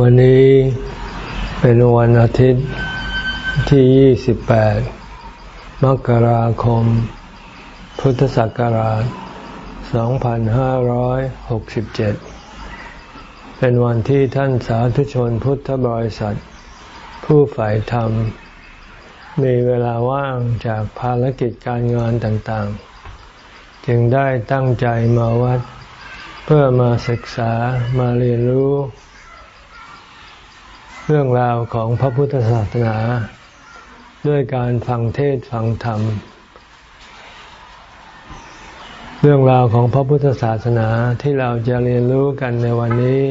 วันนี้เป็นวันอาทิตย์ที่ 28 มกราคม พุทธศักราช 2567 เป็นวันที่ท่านสาธุชนพุทธบริษัท ผู้ฝ่ายธรรม มีเวลาว่างจากภารกิจการงานต่างๆ จึงได้ตั้งใจมาวัด เพื่อมาศึกษามาเรียนรู้ เรื่องราวของพระพุทธศาสนา ด้วยการฟังเทศฟังธรรม เรื่องราวของพระพุทธศาสนาที่เราจะเรียนรู้กันในวันนี้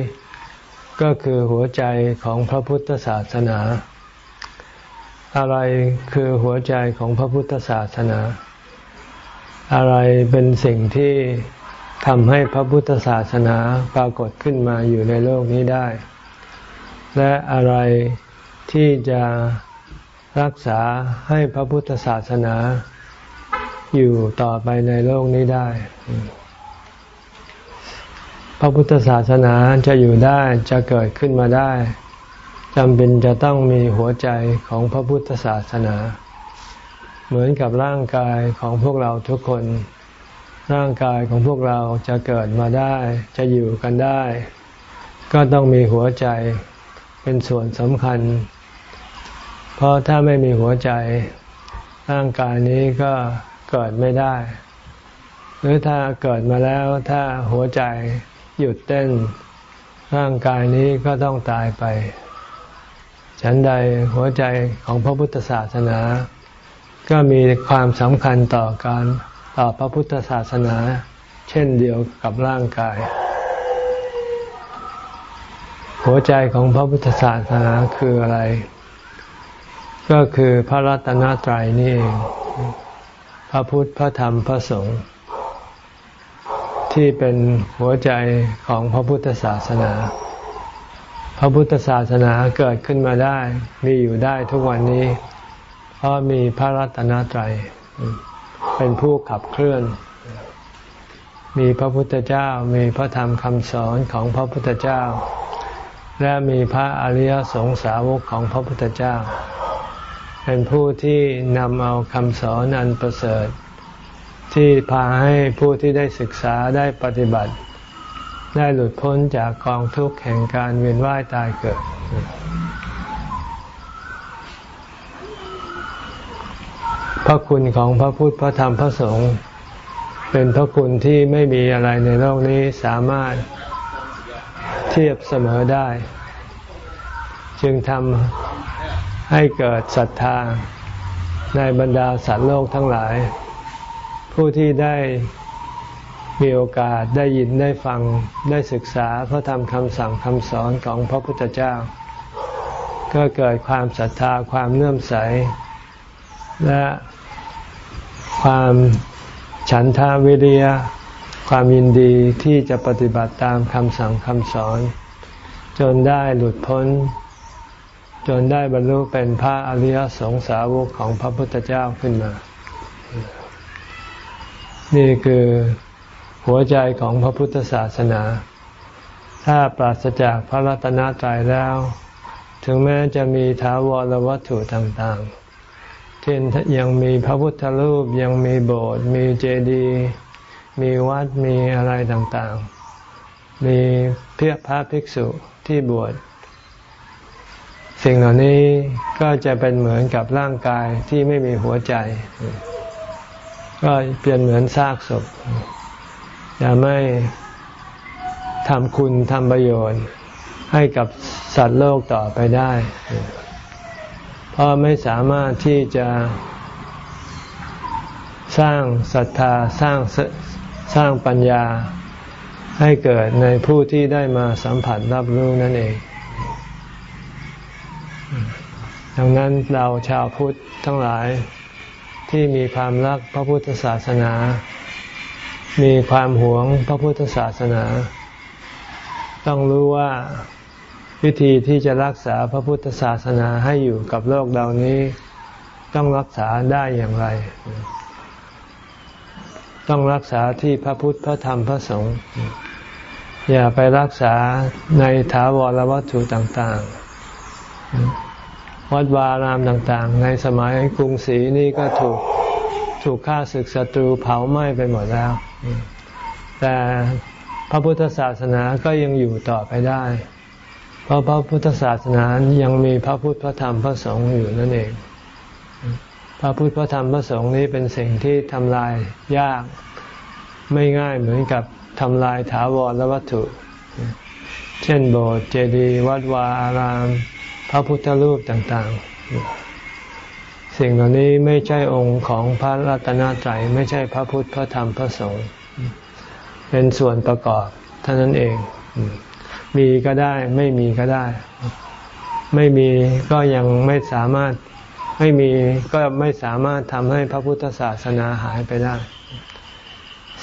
ก็คือหัวใจของพระพุทธศาสนา อะไรคือหัวใจของพระพุทธศาสนา อะไรเป็นสิ่งที่ทำให้พระพุทธศาสนาปรากฏขึ้นมาอยู่ในโลกนี้ได้ และอะไรที่จะรักษาให้พระพุทธศาสนาอยู่ต่อไปในโลกนี้ได้ พระพุทธศาสนาจะอยู่ได้จะเกิดขึ้นมาได้จำเป็นจะต้องมีหัวใจของพระพุทธศาสนา เหมือนกับร่างกายของพวกเราทุกคน ร่างกายของพวกเราจะเกิดมาได้ จะอยู่กันได้ ก็ต้องมีหัวใจ เป็นส่วนสำคัญ เพราะถ้าไม่มีหัวใจร่างกายนี้ก็เกิดไม่ได้ หรือถ้าเกิดมาแล้วถ้าหัวใจหยุดเต้น ร่างกายนี้ก็ต้องตายไป ฉันใดหัวใจของพระพุทธศาสนา ก็มีความสำคัญต่อการต่อพระพุทธศาสนา เช่นเดียวกับร่างกาย หัวใจของพระพุทธศาสนาคืออะไร ก็คือพระรัตนตรัยนี่เองพระพุทธพระธรรมพระสงฆ์ที่เป็นหัวใจของพระพุทธศาสนา พระพุทธศาสนาเกิดขึ้นมาได้ มีอยู่ได้ทุกวันนี้ เพราะมีพระรัตนตรัย เป็นผู้ขับเคลื่อน มีพระพุทธเจ้า มีพระธรรมคำสอนของพระพุทธเจ้า และมีพระอริยสงสาวกของพระพุทธเจ้า เป็นผู้ที่นำเอาคำสอนอันประเสริฐ ที่พาให้ผู้ที่ได้ศึกษาได้ปฏิบัติ ได้หลุดพ้นจากกองทุกข์แห่งการเวียนว่ายตายเกิด พระคุณของพระพุทธพระธรรมพระสงฆ์เป็นพระคุณที่ไม่มีอะไรในโลกนี้สามารถ เทียบเสมอได้ จึงทำให้เกิดศรัทธาในบรรดาสัตว์โลกทั้งหลาย ผู้ที่ได้มีโอกาสได้ยินได้ฟังได้ศึกษาพระธรรมคำสั่งคำสอนของพระพุทธเจ้า ก็เกิดความศรัทธาความเลื่อมใส และความฉันทาวิริยะ ความยินดีที่จะปฏิบัติตามคำสั่งคำสอน จนได้หลุดพ้น จนได้บรรลุเป็นพระอริยสงสาวกของพระพุทธเจ้าขึ้นมา นี่คือหัวใจของพระพุทธศาสนา ถ้าปราศจากพระรัตนตรัยแล้ว ถึงแม้จะมีทาวรวัตถุต่างๆ เช่นยังมีพระพุทธรูปยังมีโบสถ์มีเจดีย์ มีวัดมีอะไรต่างๆ มีเพียพระภิกษุที่บวช สิ่งเหล่านี้ก็จะเป็นเหมือนกับร่างกายที่ไม่มีหัวใจ ก็เปลี่ยนเหมือนซากศพจะไม่ทำคุณทำประโยชน์ให้กับสัตว์โลกต่อไปได้ เพราะไม่สามารถที่จะสร้างศรัทธาสร้าง สร้างปัญญาให้เกิดในผู้ที่ได้มาสัมผัสรับรู้นั่นเอง ดังนั้นเราชาวพุทธทั้งหลายที่มีความรักพระพุทธศาสนา มีความหวงพระพุทธศาสนา ต้องรู้ว่าวิธีที่จะรักษาพระพุทธศาสนาให้อยู่กับโลกเหล่านี้ ต้องรักษาได้อย่างไร ต้องรักษาที่พระพุทธพระธรรมพระสงฆ์อย่าไปรักษาในถาวรวัตถุต่างๆ วัดวารามต่างๆ ในสมัยกรุงศรีนี่ก็ถูกถูกฆ่าศึกศัตรูเผาไหม้ไปหมดแล้ว แต่พระพุทธศาสนาก็ยังอยู่ต่อไปได้ เพราะพระพุทธศาสนายังมีพระพุทธพระธรรมพระสงฆ์อยู่นั่นเอง พระพุทธพระธรรมพระสงฆ์นี้เป็นสิ่งที่ทำลายยากไม่ง่ายเหมือนกับทำลายถาวรและวัตถุ เช่นโบสถ์เจดีย์วัดวาอาราม พระพุทธรูปต่างๆ สิ่งเหล่านี้ไม่ใช่องค์ของพระรัตนตรัยไม่ใช่พระพุทธพระธรรมพระสงฆ์เป็นส่วนประกอบเท่านั้นเอง มีก็ได้ไม่มีก็ได้ ไม่มีก็ยังไม่สามารถ ไม่มีก็ไม่สามารถทำให้พระพุทธศาสนาหายไปได้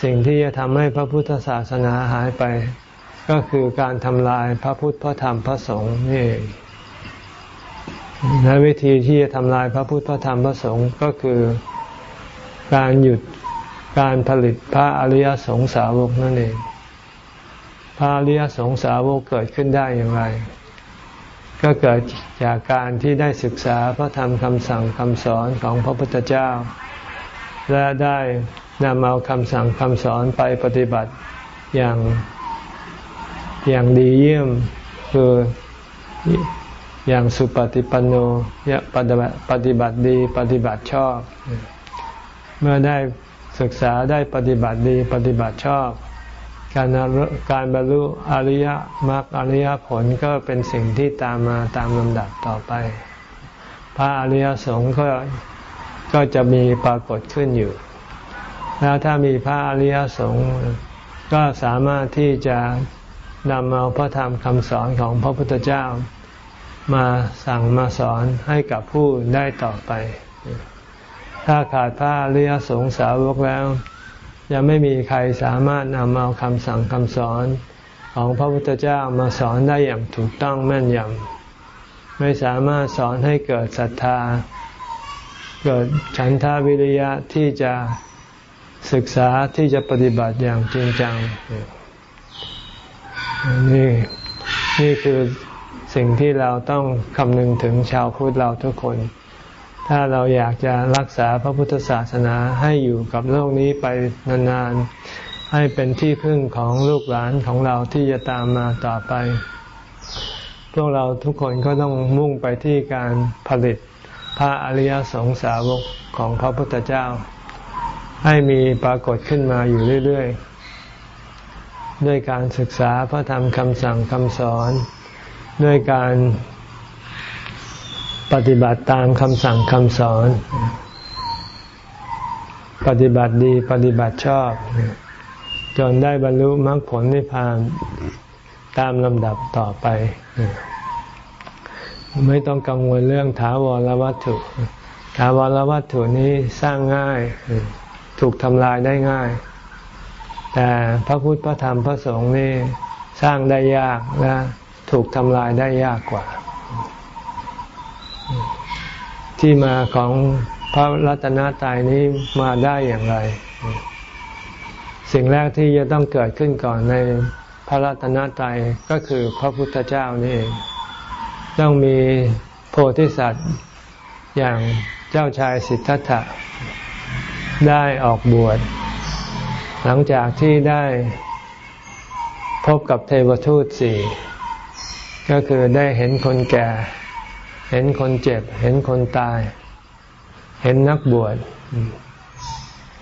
สิ่งที่จะทำให้พระพุทธศาสนาหายไป ก็คือการทำลายพระพุทธพระธรรมพระสงฆ์นี่เองและวิธีที่จะทำลายพระพุทธพระธรรมพระสงฆ์ก็คือการหยุดการผลิตพระอริยสงสาวกนั่นเอง พระอริยสงสาวกเกิดขึ้นได้อย่างไร ก็เกิดจากการที่ได้ศึกษาพระธรรมคำสั่งคำสอนของพระพุทธเจ้า และได้นำเอาคำสั่งคำสอนไปปฏิบัติอย่างอย่างดีเยี่ยมคืออย่างสุปฏิปันโนปฏิบัติปฏิบัติดีปฏิบัติชอบ เมื่อได้ศึกษาได้ปฏิบัติดีปฏิบัติชอบ การการบรรลุอริยมรรคอริยผลก็เป็นสิ่งที่ตามมาตามลำดับต่อไป พระอริยสงฆ์ก็ก็จะมีปรากฏขึ้นอยู่ แล้วถ้ามีพระอริยสงฆ์ก็สามารถที่จะนำเอาพระธรรมคำสอนของพระพุทธเจ้า มาสั่งมาสอนให้กับผู้ได้ต่อไป ถ้าขาดพระอริยสงฆ์สาวกแล้ว ยังไม่มีใครสามารถนำเอาคำสั่งคำสอนของพระพุทธเจ้ามาสอนได้อย่างถูกต้องแม่นยำไม่สามารถสอนให้เกิดศรัทธา เกิดฉันทาวิริยะที่จะศึกษาที่จะปฏิบัติอย่างจริงจังนี่นี่คือสิ่งที่เราต้องคำนึงถึงชาวพุทธเราทุกคน ถ้าเราอยากจะรักษาพระพุทธศาสนาให้อยู่กับโลกนี้ไปนานๆ ให้เป็นที่พึ่งของลูกหลานของเราที่จะตามมาต่อไป พวกเราทุกคนก็ต้องมุ่งไปที่การผลิตพระอริยสงสาวกของพระพุทธเจ้า ให้มีปรากฏขึ้นมาอยู่เรื่อยๆ ด้วยการศึกษาพระธรรมคำสั่งคำสอน ด้วยการ ปฏิบัติตามคำสั่งคำสอน ปฏิบัติดีปฏิบัติชอบ จนได้บรรลุมรรคผลนิพพานตามลำดับต่อไป ไม่ต้องกังวลเรื่องถาวรวัตถุ ถาวรวัตถุนี้สร้างง่าย ถูกทำลายได้ง่าย แต่พระพุทธพระธรรมพระสงฆ์นี่สร้างได้ยากและถูกทำลายได้ยากกว่า ที่มาของพระรัตนตรัยนี้มาได้อย่างไร สิ่งแรกที่จะต้องเกิดขึ้นก่อนในพระรัตนตรัยก็คือพระพุทธเจ้านี่เองต้องมีโพธิสัตว์อย่างเจ้าชายสิทธัตถะได้ออกบวช หลังจากที่ได้พบกับเทวทูตสี่ก็คือได้เห็นคนแก่ เห็นคนเจ็บ เห็นคนตาย เห็นนักบวช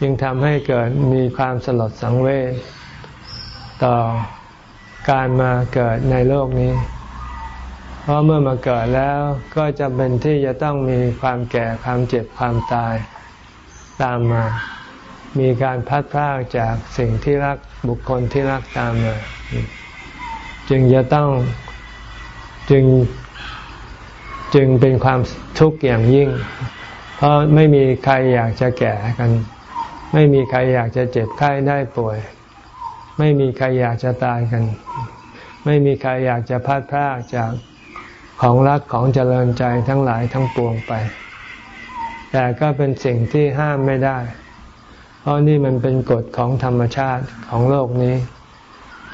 จึงทำให้เกิดมีความสลดสังเวชต่อการมาเกิดในโลกนี้ เพราะเมื่อมาเกิดแล้วก็จะเป็นที่จะต้องมีความแก่ความเจ็บความตายตามมา มีการพัดพลากจากสิ่งที่รักบุคคลที่รักตามมา จึงจะต้องจึง จึงเป็นความทุกข์อย่างยิ่ง เพราะไม่มีใครอยากจะแก่กัน ไม่มีใครอยากจะเจ็บไข้ได้ป่วย ไม่มีใครอยากจะตายกัน ไม่มีใครอยากจะพัดพลากจากของรักของเจริญใจทั้งหลายทั้งปวงไป แต่ก็เป็นสิ่งที่ห้ามไม่ได้ เพราะนี่มันเป็นกฎของธรรมชาติของโลกนี้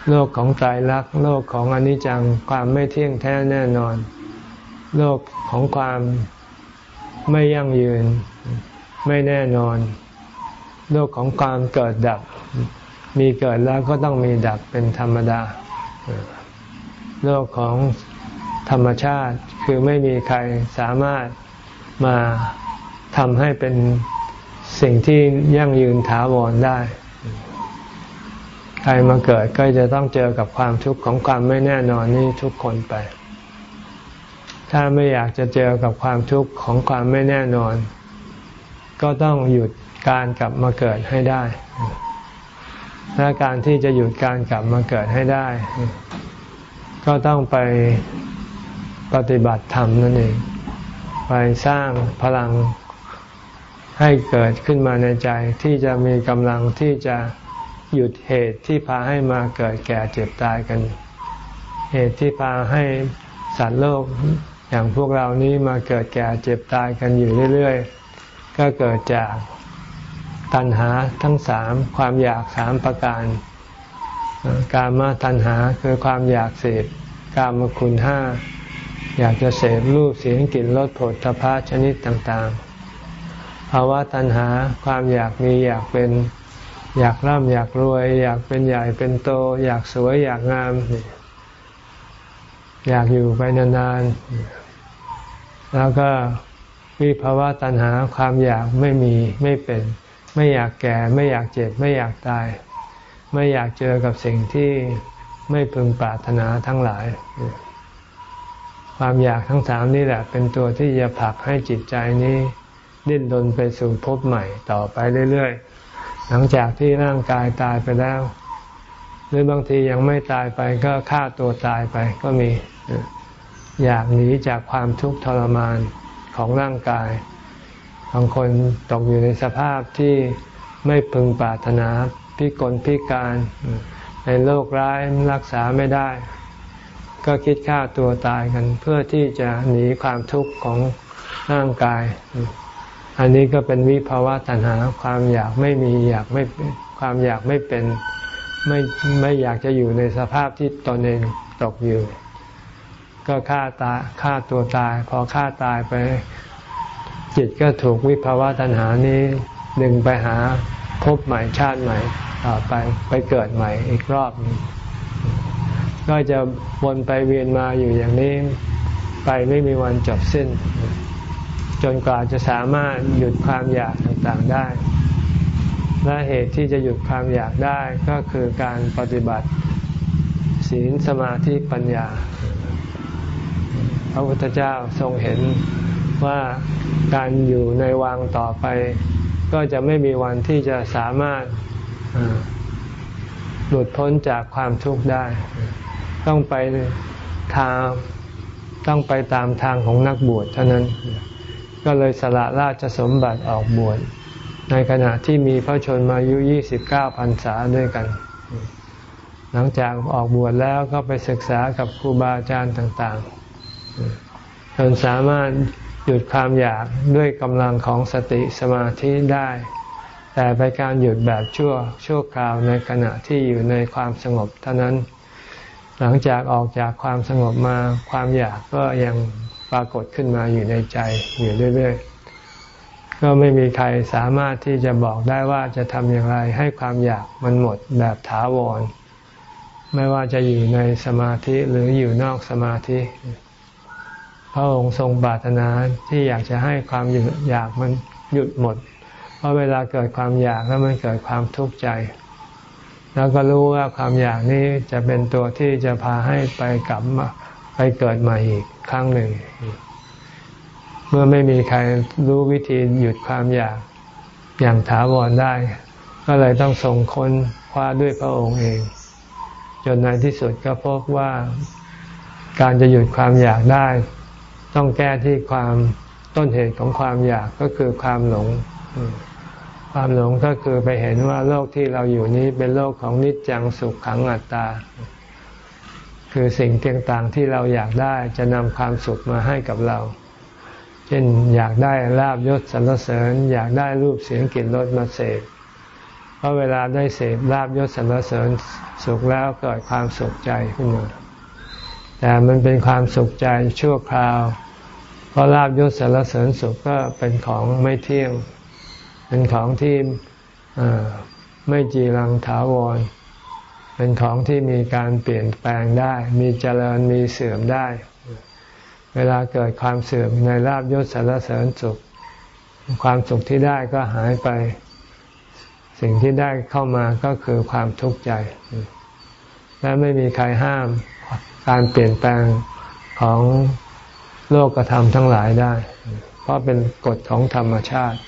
โลกของใจรัก โลกของอนิจจังความไม่เที่ยงแท้แน่นอน โลกของความไม่ยั่งยืน ไม่แน่นอน โลกของความเกิดดับ มีเกิดแล้วก็ต้องมีดับเป็นธรรมดา โลกของธรรมชาติคือไม่มีใครสามารถมาทำให้เป็นสิ่งที่ยั่งยืนถาวรได้ ใครมาเกิดก็จะต้องเจอกับความทุกข์ของความไม่แน่นอนนี้ทุกคนไป ถ้าไม่อยากจะเจอกับความทุกข์ของความไม่แน่นอน ก็ต้องหยุดการกลับมาเกิดให้ได้ และการที่จะหยุดการกลับมาเกิดให้ได้ ก็ต้องไปปฏิบัติธรรมนั่นเอง ไปสร้างพลังให้เกิดขึ้นมาในใจที่จะมีกำลังที่จะหยุดเหตุที่พาให้มาเกิดแก่เจ็บตายกัน เหตุที่พาให้สัตว์โลก อย่างพวกเรานี้มาเกิดแก่เจ็บตายกันอยู่เรื่อยๆ ก็เกิดจากตัณหาทั้งสามความอยากสามประการ การมาตัณหาคือความอยากเสพกามคุณห้า อยากจะเสพรูปเสียงกลิ่นรสผลทพะชนิดต่างๆภาวะตัณหาความอยากมีอยากเป็นอยากร่ำอยากรวย อยากเป็นใหญ่เป็นโต อยากสวยอยากงาม อยากอยู่ไปนานๆ แล้วก็วิภาวะตัณหาความอยากไม่มีไม่เป็น ไม่อยากแก่ ไม่อยากเจ็บ ไม่อยากตาย ไม่อยากเจอกับสิ่งที่ไม่พึงปรารถนาทั้งหลาย ความอยากทั้งสามนี่แหละเป็นตัวที่จะผลักให้จิตใจนี้ ดิ้นรนไปสู่ภพใหม่ต่อไปเรื่อยๆ หลังจากที่ร่างกายตายไปแล้ว หรือบางทียังไม่ตายไปก็ฆ่าตัวตายไปก็มี อยากหนีจากความทุกข์ทรมานของร่างกาย บางคนตกอยู่ในสภาพที่ไม่พึงปรารถนาพิกลพิการในโรคร้ายรักษาไม่ได้ ก็คิดฆ่าตัวตายกัน เพื่อที่จะหนีความทุกข์ของร่างกาย อันนี้ก็เป็นวิภาวะตัณหาความอยากไม่มีอยากไม่ความอยากไม่เป็นไม่ไม่อยากจะอยู่ในสภาพที่ตนเองตกอยู่ ก็ฆ่าตาฆ่าตัวตาย พอฆ่าตายไป จิตก็ถูกวิภาวะตัณหานี้ดึงไปหาพบใหม่ชาติใหม่ต่อไปไปเกิดใหม่อีกรอบนึงก็จะวนไปเวียนมาอยู่อย่างนี้ ไปไม่มีวันจบสิ้น จนกว่าจะสามารถหยุดความอยากต่างๆได้ และเหตุที่จะหยุดความอยากได้ก็คือการปฏิบัติ ศีลสมาธิปัญญา พระพุทธเจ้าทรงเห็นว่าการอยู่ในวังต่อไป ก็จะไม่มีวันที่จะสามารถหลุดพ้นจากความทุกข์ได้ ต้องไปทางต้องไปตามทางของนักบวชเท่านั้น ก็เลยสละราชสมบัติออกบวชในขณะที่มีพระชนมายุ 29 พรรษาด้วยกัน หลังจากออกบวชแล้วก็ไปศึกษากับครูบาอาจารย์ต่างๆ จนสามารถหยุดความอยากด้วยกำลังของสติสมาธิได้ แต่ไปการหยุดแบบชั่วชั่วคราวในขณะที่อยู่ในความสงบเท่านั้น หลังจากออกจากความสงบมาความอยากก็ยังปรากฏขึ้นมาอยู่ในใจอยู่เรื่อยๆ ก็ไม่มีใครสามารถที่จะบอกได้ว่าจะทำอย่างไรให้ความอยากมันหมดแบบถาวร ไม่ว่าจะอยู่ในสมาธิหรืออยู่นอกสมาธิ พระองค์ทรงปรารถนาที่อยากจะให้ความอยากมันหยุดหมด เพราะเวลาเกิดความอยากแล้วมันเกิดความทุกข์ใจ แล้วก็รู้ว่าความอยากนี้จะเป็นตัวที่จะพาให้ไปกลับมาไปเกิดใหม่อีกครั้งหนึ่ง เมื่อไม่มีใครรู้วิธีหยุดความอยากอย่างถาวรได้ ก็เลยต้องส่งคนคว้าด้วยพระองค์เอง จนในที่สุดก็พบว่าการจะหยุดความอยากได้ ต้องแก้ที่ความต้นเหตุของความอยากก็คือความหลง ความหลงก็คือไปเห็นว่าโลกที่เราอยู่นี้เป็นโลกของนิจจังสุขขังอัตตา คือสิ่งต่างๆที่เราอยากได้จะนำความสุขมาให้กับเรา เช่นอยากได้ลาบยศสรรเสริญ อยากได้รูปเสียงกลิ่นรสมาเสพเพราะเวลาได้เสพลาบยศสรรเสริญสุขแล้วเกิดความสุขใจขึ้นมา แต่มันเป็นความสุขใจชั่วคราว เพราะลาบยศสรรเสริญสุขก็เป็นของไม่เที่ยง เป็นของที่ไม่จีรังถาวร เป็นของที่มีการเปลี่ยนแปลงได้ มีเจริญมีเสื่อมได้ เวลาเกิดความเสื่อมในลาบยศสรรเสริญสุข ความสุขที่ได้ก็หายไป สิ่งที่ได้เข้ามาก็คือความทุกข์ใจ และไม่มีใครห้าม การเปลี่ยนแปลงของโลกธรรมทั้งหลายได้ เพราะเป็นกฎของธรรมชาติ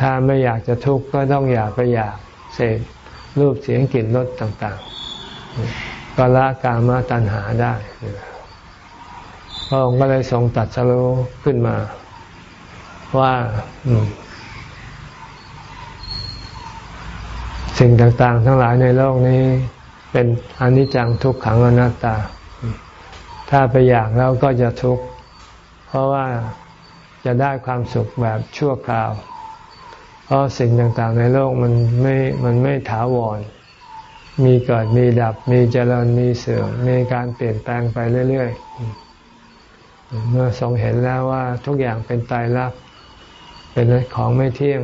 ถ้าไม่อยากจะทุกข์ก็ต้องอยากไปอยากเสพรูปเสียงกลิ่นรสต่างๆ ก็ละกามาตัณหาได้พระองค์ก็เลยทรงตัดสรุขึ้นมา ว่าสิ่งต่างๆ ทั้งหลายในโลกนี้ เป็นอนิจจังทุกขังอนัตตา ถ้าไปอยากแล้วก็จะทุกข์เพราะว่าจะได้ความสุขแบบชั่วคราว เพราะสิ่งต่างๆในโลกมันไม่ มันไม่ถาวร มีเกิดมีดับ มีเจริญ มีเสื่อม มีการเปลี่ยนแปลงไปเรื่อยๆ เมื่อทรงเห็นแล้วว่าทุกอย่างเป็นตายรัก เป็นของไม่เที่ยง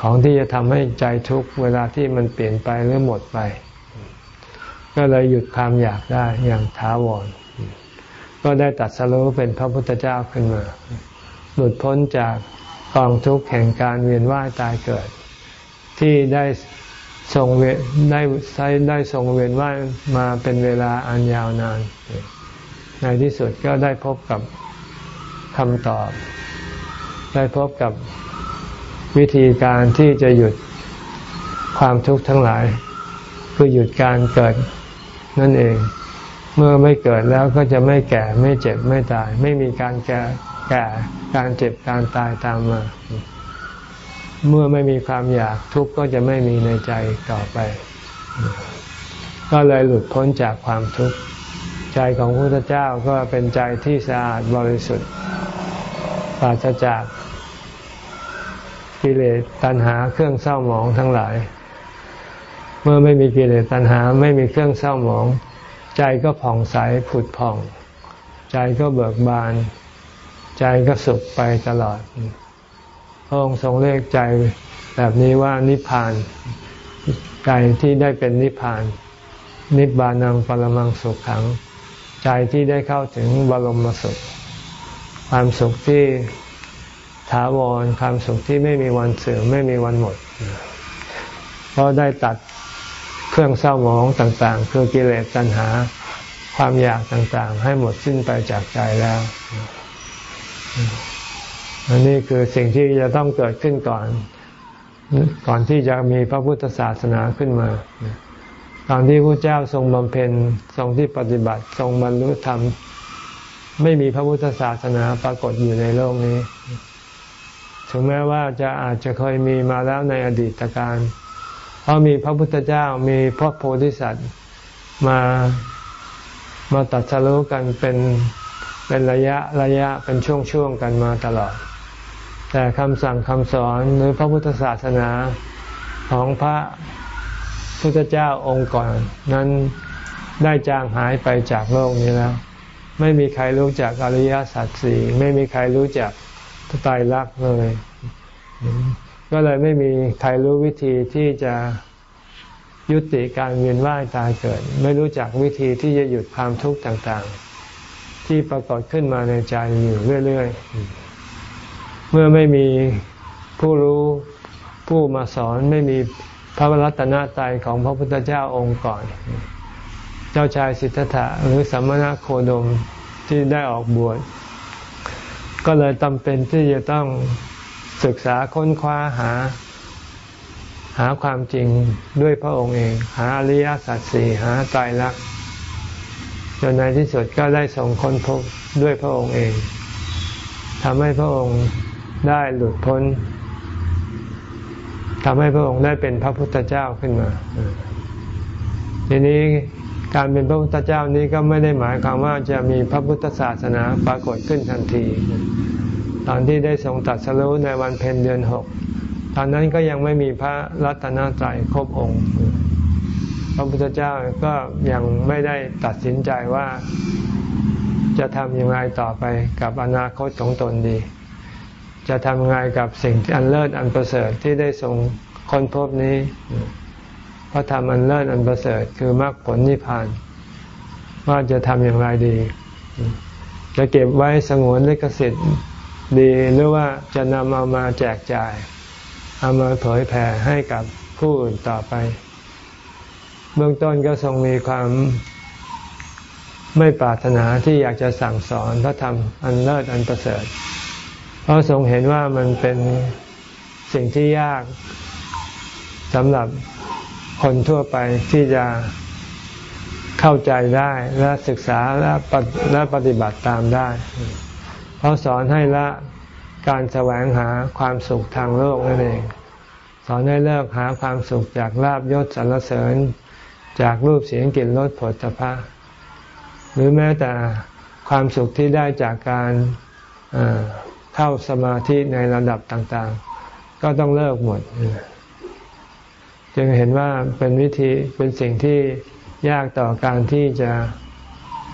ของที่จะทำให้ใจทุกข์เวลาที่มันเปลี่ยนไปหรือหมดไป ก็เลยหยุดความอยากได้อย่างท้าวร ก็ได้ตัดสรู้เป็นพระพุทธเจ้าขึ้นมา หลุดพ้นจากกองทุกข์แห่งการเวียนว่ายตายเกิด ที่ได้ทรงเวได้ใช้ได้ทรงเวียนว่ายมาเป็นเวลาอันยาวนาน ในที่สุดก็ได้พบกับคำตอบ ได้พบกับวิธีการที่จะหยุดความทุกข์ทั้งหลาย คือหยุดการเกิด นั่นเอง เมื่อไม่เกิดแล้วก็จะไม่แก่ไม่เจ็บไม่ตาย ไม่มีการแก่แก่การเจ็บการตายตามมา เมื่อไม่มีความอยากทุกข์ก็จะไม่มีในใจต่อไป ก็เลยหลุดพ้นจากความทุกข์ใจของพระพุทธเจ้าก็เป็นใจที่สะอาดบริสุทธิ์ปราศจากกิเลสตัณหาเครื่องเศร้าหมองทั้งหลาย เมื่อไม่มีกิเลสตัณหาไม่มีเครื่องเศร้าหมอง ใจก็ผ่องใสผุดผ่อง ใจก็เบิกบาน ใจก็สุขไปตลอดพระองค์ทรงเรียกใจแบบนี้ว่านิพพาน ใจที่ได้เป็นนิพพาน นิบานังปรมังสุขขัง ใจที่ได้เข้าถึงบรมสุข ความสุขที่ถาวรความสุขที่ไม่มีวันเสื่อมไม่มีวันหมด เพราะได้ตัด เครื่องเศร้าหมองต่างๆ คือกิเลสตัณหา ความอยากต่างๆ ให้หมดสิ้นไปจากใจแล้วอันนี้คือสิ่งที่จะต้องเกิดขึ้นก่อน ก่อนที่จะมีพระพุทธศาสนาขึ้นมา ตอนที่พระเจ้าทรงบำเพ็ญทรงที่ปฏิบัติทรงบรรลุธรรม ไม่มีพระพุทธศาสนาปรากฏอยู่ในโลกนี้ ถึงแม้ว่าจะอาจจะเคยมีมาแล้วในอดีตการ เพราะมีพระพุทธเจ้ามีพระโพธิสัตว์มามาตัดสรุกันเป็นเป็นระยะระยะเป็นช่วงๆกันมาตลอด แต่คำสั่งคำสอนหรือพระพุทธศาสนาของพระพุทธเจ้าองค์ก่อน นั้นได้จางหายไปจากโลกนี้แล้ว ไม่มีใครรู้จักอริยสัจสี่ไม่มีใครรู้จักตายรักเลย ก็เลยไม่มีใครรู้วิธีที่จะยุติการเวียนว่ายตายเกิด ไม่รู้จักวิธีที่จะหยุดความทุกข์ต่างๆ ที่ปรากฏขึ้นมาในใจอยู่เรื่อยๆ เมื่อไม่มีผู้รู้ผู้มาสอนไม่มีพระรัตนตรัยของพระพุทธเจ้าองค์ก่อน เจ้าชายสิทธัตถะหรือสัมมณโคดมที่ได้ออกบวชก็เลยจำเป็นที่จะต้อง ศึกษาค้นคว้าหา หาความจริงด้วยพระองค์เอง หาอริยสัจสี่หาตายรักจนในที่สุดก็ได้ส่งค้นพบด้วยพระองค์เองทำให้พระองค์ได้หลุดพ้นทำให้พระองค์ได้เป็นพระพุทธเจ้าขึ้นมา ทีนี้การเป็นพระพุทธเจ้านี้ก็ไม่ได้หมายความว่าจะมีพระพุทธศาสนาปรากฏขึ้นทันที ตอนที่ได้ทรงตัดสรุในวันเพ็ญเดือนหกตอนนั้นก็ยังไม่มีพระรัตนตรัยครบองค์ พระพุทธเจ้าก็ยังไม่ได้ตัดสินใจว่าจะทำอยังไงต่อไปกับอนาคตของตนดี จะทำยังไงกับสิ่งอันเลิศอันประเสริฐที่ได้ทรงค้นพบนี้พระธรรมอันเลิศอันประเสริฐคือมรรคผลนิพพาน ว่าจะทำอย่างไรดี จะเก็บไว้สงวนลิขสิทธิ์ ดีหรือว่าจะนำเอามาแจกจ่าย เอามาเผยแผ่ให้กับผู้อื่นต่อไป เบื้องต้นก็ทรงมีความไม่ปรารถนาที่อยากจะสั่งสอนพระธรรมอันเลิศอันประเสริฐ เพราะทรงเห็นว่ามันเป็นสิ่งที่ยากสำหรับคนทั่วไปที่จะเข้าใจได้และศึกษาและและปฏิบัติตามได้ เพราะสอนให้ละการแสวงหาความสุขทางโลกนั่นเอง สอนให้เลิกหาความสุขจากลาบยศสรรเสริญ จากรูปเสียงกลิ่นรสผลตภะหรือแม้แต่ความสุขที่ได้จากการเข้าสมาธิในระดับต่างๆ ก็ต้องเลิกหมด จึงเห็นว่าเป็นวิธีเป็นสิ่งที่ยากต่อการที่จะ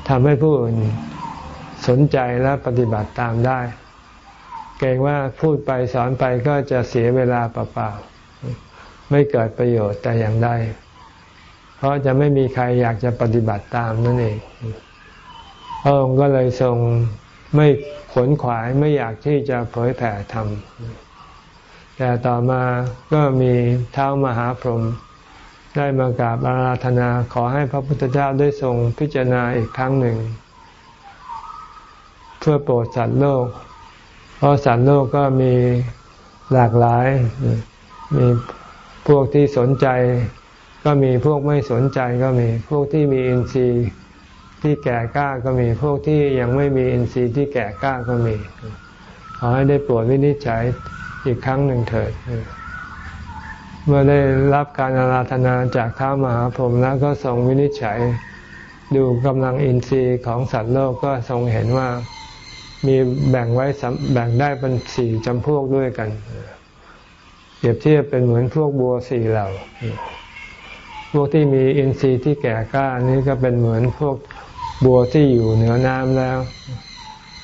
ทำให้ผู้อื่น สนใจและปฏิบัติตามได้ เกรงว่าพูดไปสอนไปก็จะเสียเวลาเปล่าๆไม่เกิดประโยชน์แต่อย่างใดเพราะจะไม่มีใครอยากจะปฏิบัติตามนั่นเองพระองค์ก็เลยทรงไม่ขวนขวายไม่อยากที่จะเผยแผ่ธรรมแต่ต่อมาก็มีเท้ามหาพรหมได้มากราบอาราธนาขอให้พระพุทธเจ้าได้ทรงพิจารณาอีกครั้งหนึ่ง เพื่อโปรดสัตว์โลก เพราะสัตว์โลกก็มีหลากหลาย มีพวกที่สนใจ ก็มีพวกไม่สนใจก็มี พวกที่มีอินทรีย์ที่แก่กล้าก็มี พวกที่ยังไม่มีอินทรีย์ที่แก่กล้าก็มี ขอให้ได้โปรดวินิจฉัยอีกครั้งหนึ่งเถิดเมื่อได้รับการอาราธนาจากท้ามหาพรหมแล้วก็ทรงวินิจฉัย ดูกำลังอินทรีย์ของสัตว์โลกก็ทรงเห็นว่า มีแบ่งไว้แบ่งได้เป็นสี่จำพวกด้วยกัน เปรียบเทียบเป็นเหมือนพวกบัวสี่เหล่า พวกที่มีอินทรีย์ที่แก่กล้านี้ก็เป็นเหมือนพวกบัวที่อยู่เหนือน้ำแล้ว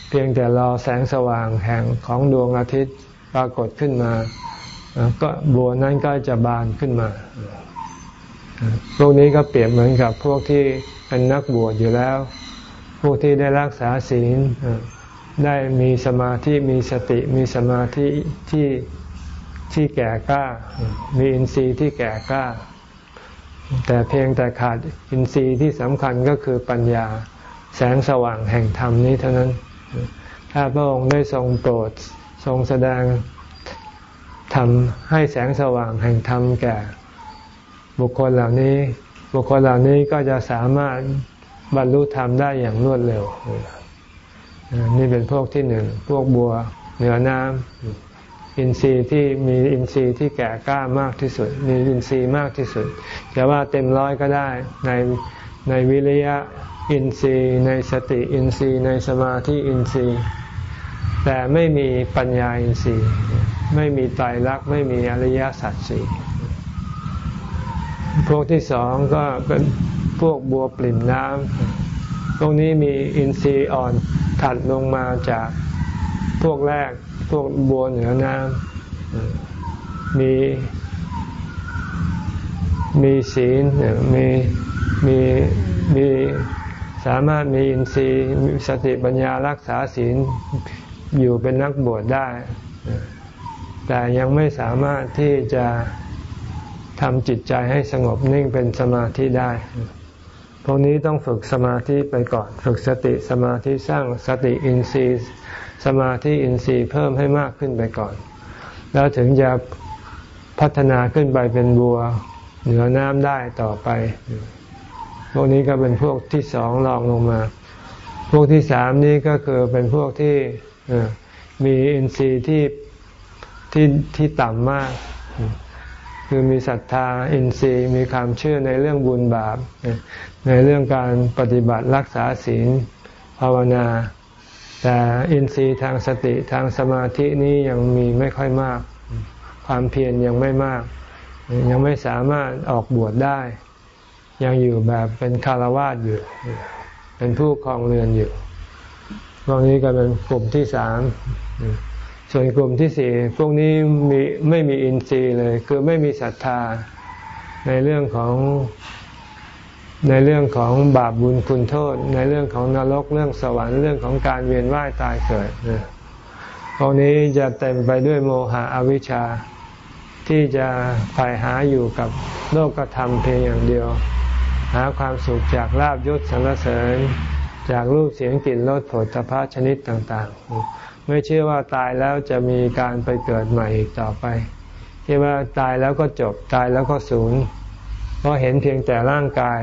เพียงแต่รอแสงสว่างแห่งของดวงอาทิตย์ปรากฏขึ้นมา ก็บัวนั้นก็จะบานขึ้นมาพวกนี้ก็เปรียบเหมือนกับพวกที่เป็นนักบวชอยู่แล้ว พวกที่ได้รักษาศีล ได้มีสมาธิมีสติมีสมาธิที่ที่แก่กล้า มีอินทรีย์ที่แก่กล้า แต่เพียงแต่ขาดอินทรีย์ที่สำคัญก็คือปัญญาแสงสว่างแห่งธรรมนี้เท่านั้น ถ้าพระองค์ได้ทรงโปรดทรงแสดงทำให้แสงสว่างแห่งธรรมแก่ บุคคลเหล่านี้ บุคคลเหล่านี้ก็จะสามารถบรรลุธรรมได้อย่างรวดเร็ว นี่เป็นพวกที่หนึ่ง พวกบัวเหนือน้ำอินทรีย์ที่มีอินทรีย์ที่แก่กล้ามากที่สุด มีอินทรีย์มากที่สุดจะว่าเต็มร้อยก็ได้ในในวิริยะอินทรีย์ ในสติอินทรีย์ ในสมาธิอินทรีย์ แต่ไม่มีปัญญาอินทรีย์ ไม่มีไตรลักษณ์ไม่มีอริยสัจสี่พวกที่สองก็เป็นพวกบัวปริ่มน้ำพวกนี้มีอินทรีย์อ่อน ถัดลงมาจากพวกแรกพวกบัวเหนือน้ำมีมีศีลมีมีมีสามารถมีอินทรีย์สติปัญญารักษาศีลอยู่เป็นนักบวชได้ แต่ยังไม่สามารถที่จะทำจิตใจให้สงบนิ่งเป็นสมาธิได้ พวกนี้ต้องฝึกสมาธิไปก่อน ฝึกสติสมาธิสร้างสติอินทรีย์ สมาธิอินทรีย์เพิ่มให้มากขึ้นไปก่อน แล้วถึงจะพัฒนาขึ้นไปเป็นบัวเหนือน้ำได้ต่อไป พวกนี้ก็เป็นพวกที่สองรองลงมา พวกที่สามนี้ก็คือเป็นพวกที่มีอินทรีย์ที่ที่ที่ต่ำมาก คือมีศรัทธาอินทรีย์มีความเชื่อในเรื่องบุญบาป ในเรื่องการปฏิบัติรักษาศีลภาวนา แต่อินทรีย์ทางสติทางสมาธินี้ยังมีไม่ค่อยมาก ความเพียรยังไม่มาก ยังไม่สามารถออกบวชได้ ยังอยู่แบบเป็นคารวาสอยู่ เป็นผู้ครองเรือนอยู่พวกนี้ก็เป็นกลุ่มที่สามส่วนกลุ่มที่สี่พวกนี้มีไม่มีอินทรีย์เลย คือไม่มีศรัทธาในเรื่องของ ในเรื่องของบาปบุญคุณโทษ ในเรื่องของนรกเรื่องสวรรค์เรื่องของการเวียนว่ายตายเกิดพวกนี้จะเต็มไปด้วยโมหะอวิชชา ที่จะไปหาอยู่กับโลกธรรมเพียงอย่างเดียว หาความสุขจากลาบยศสรรเสริญ จากรูปเสียงกลิ่นรสผลตภะชนิดต่างๆ ไม่เชื่อว่าตายแล้วจะมีการไปเกิดใหม่อีกต่อไปคิดว่าตายแล้วก็จบตายแล้วก็ศูนย์เพราะเห็นเพียงแต่ร่างกาย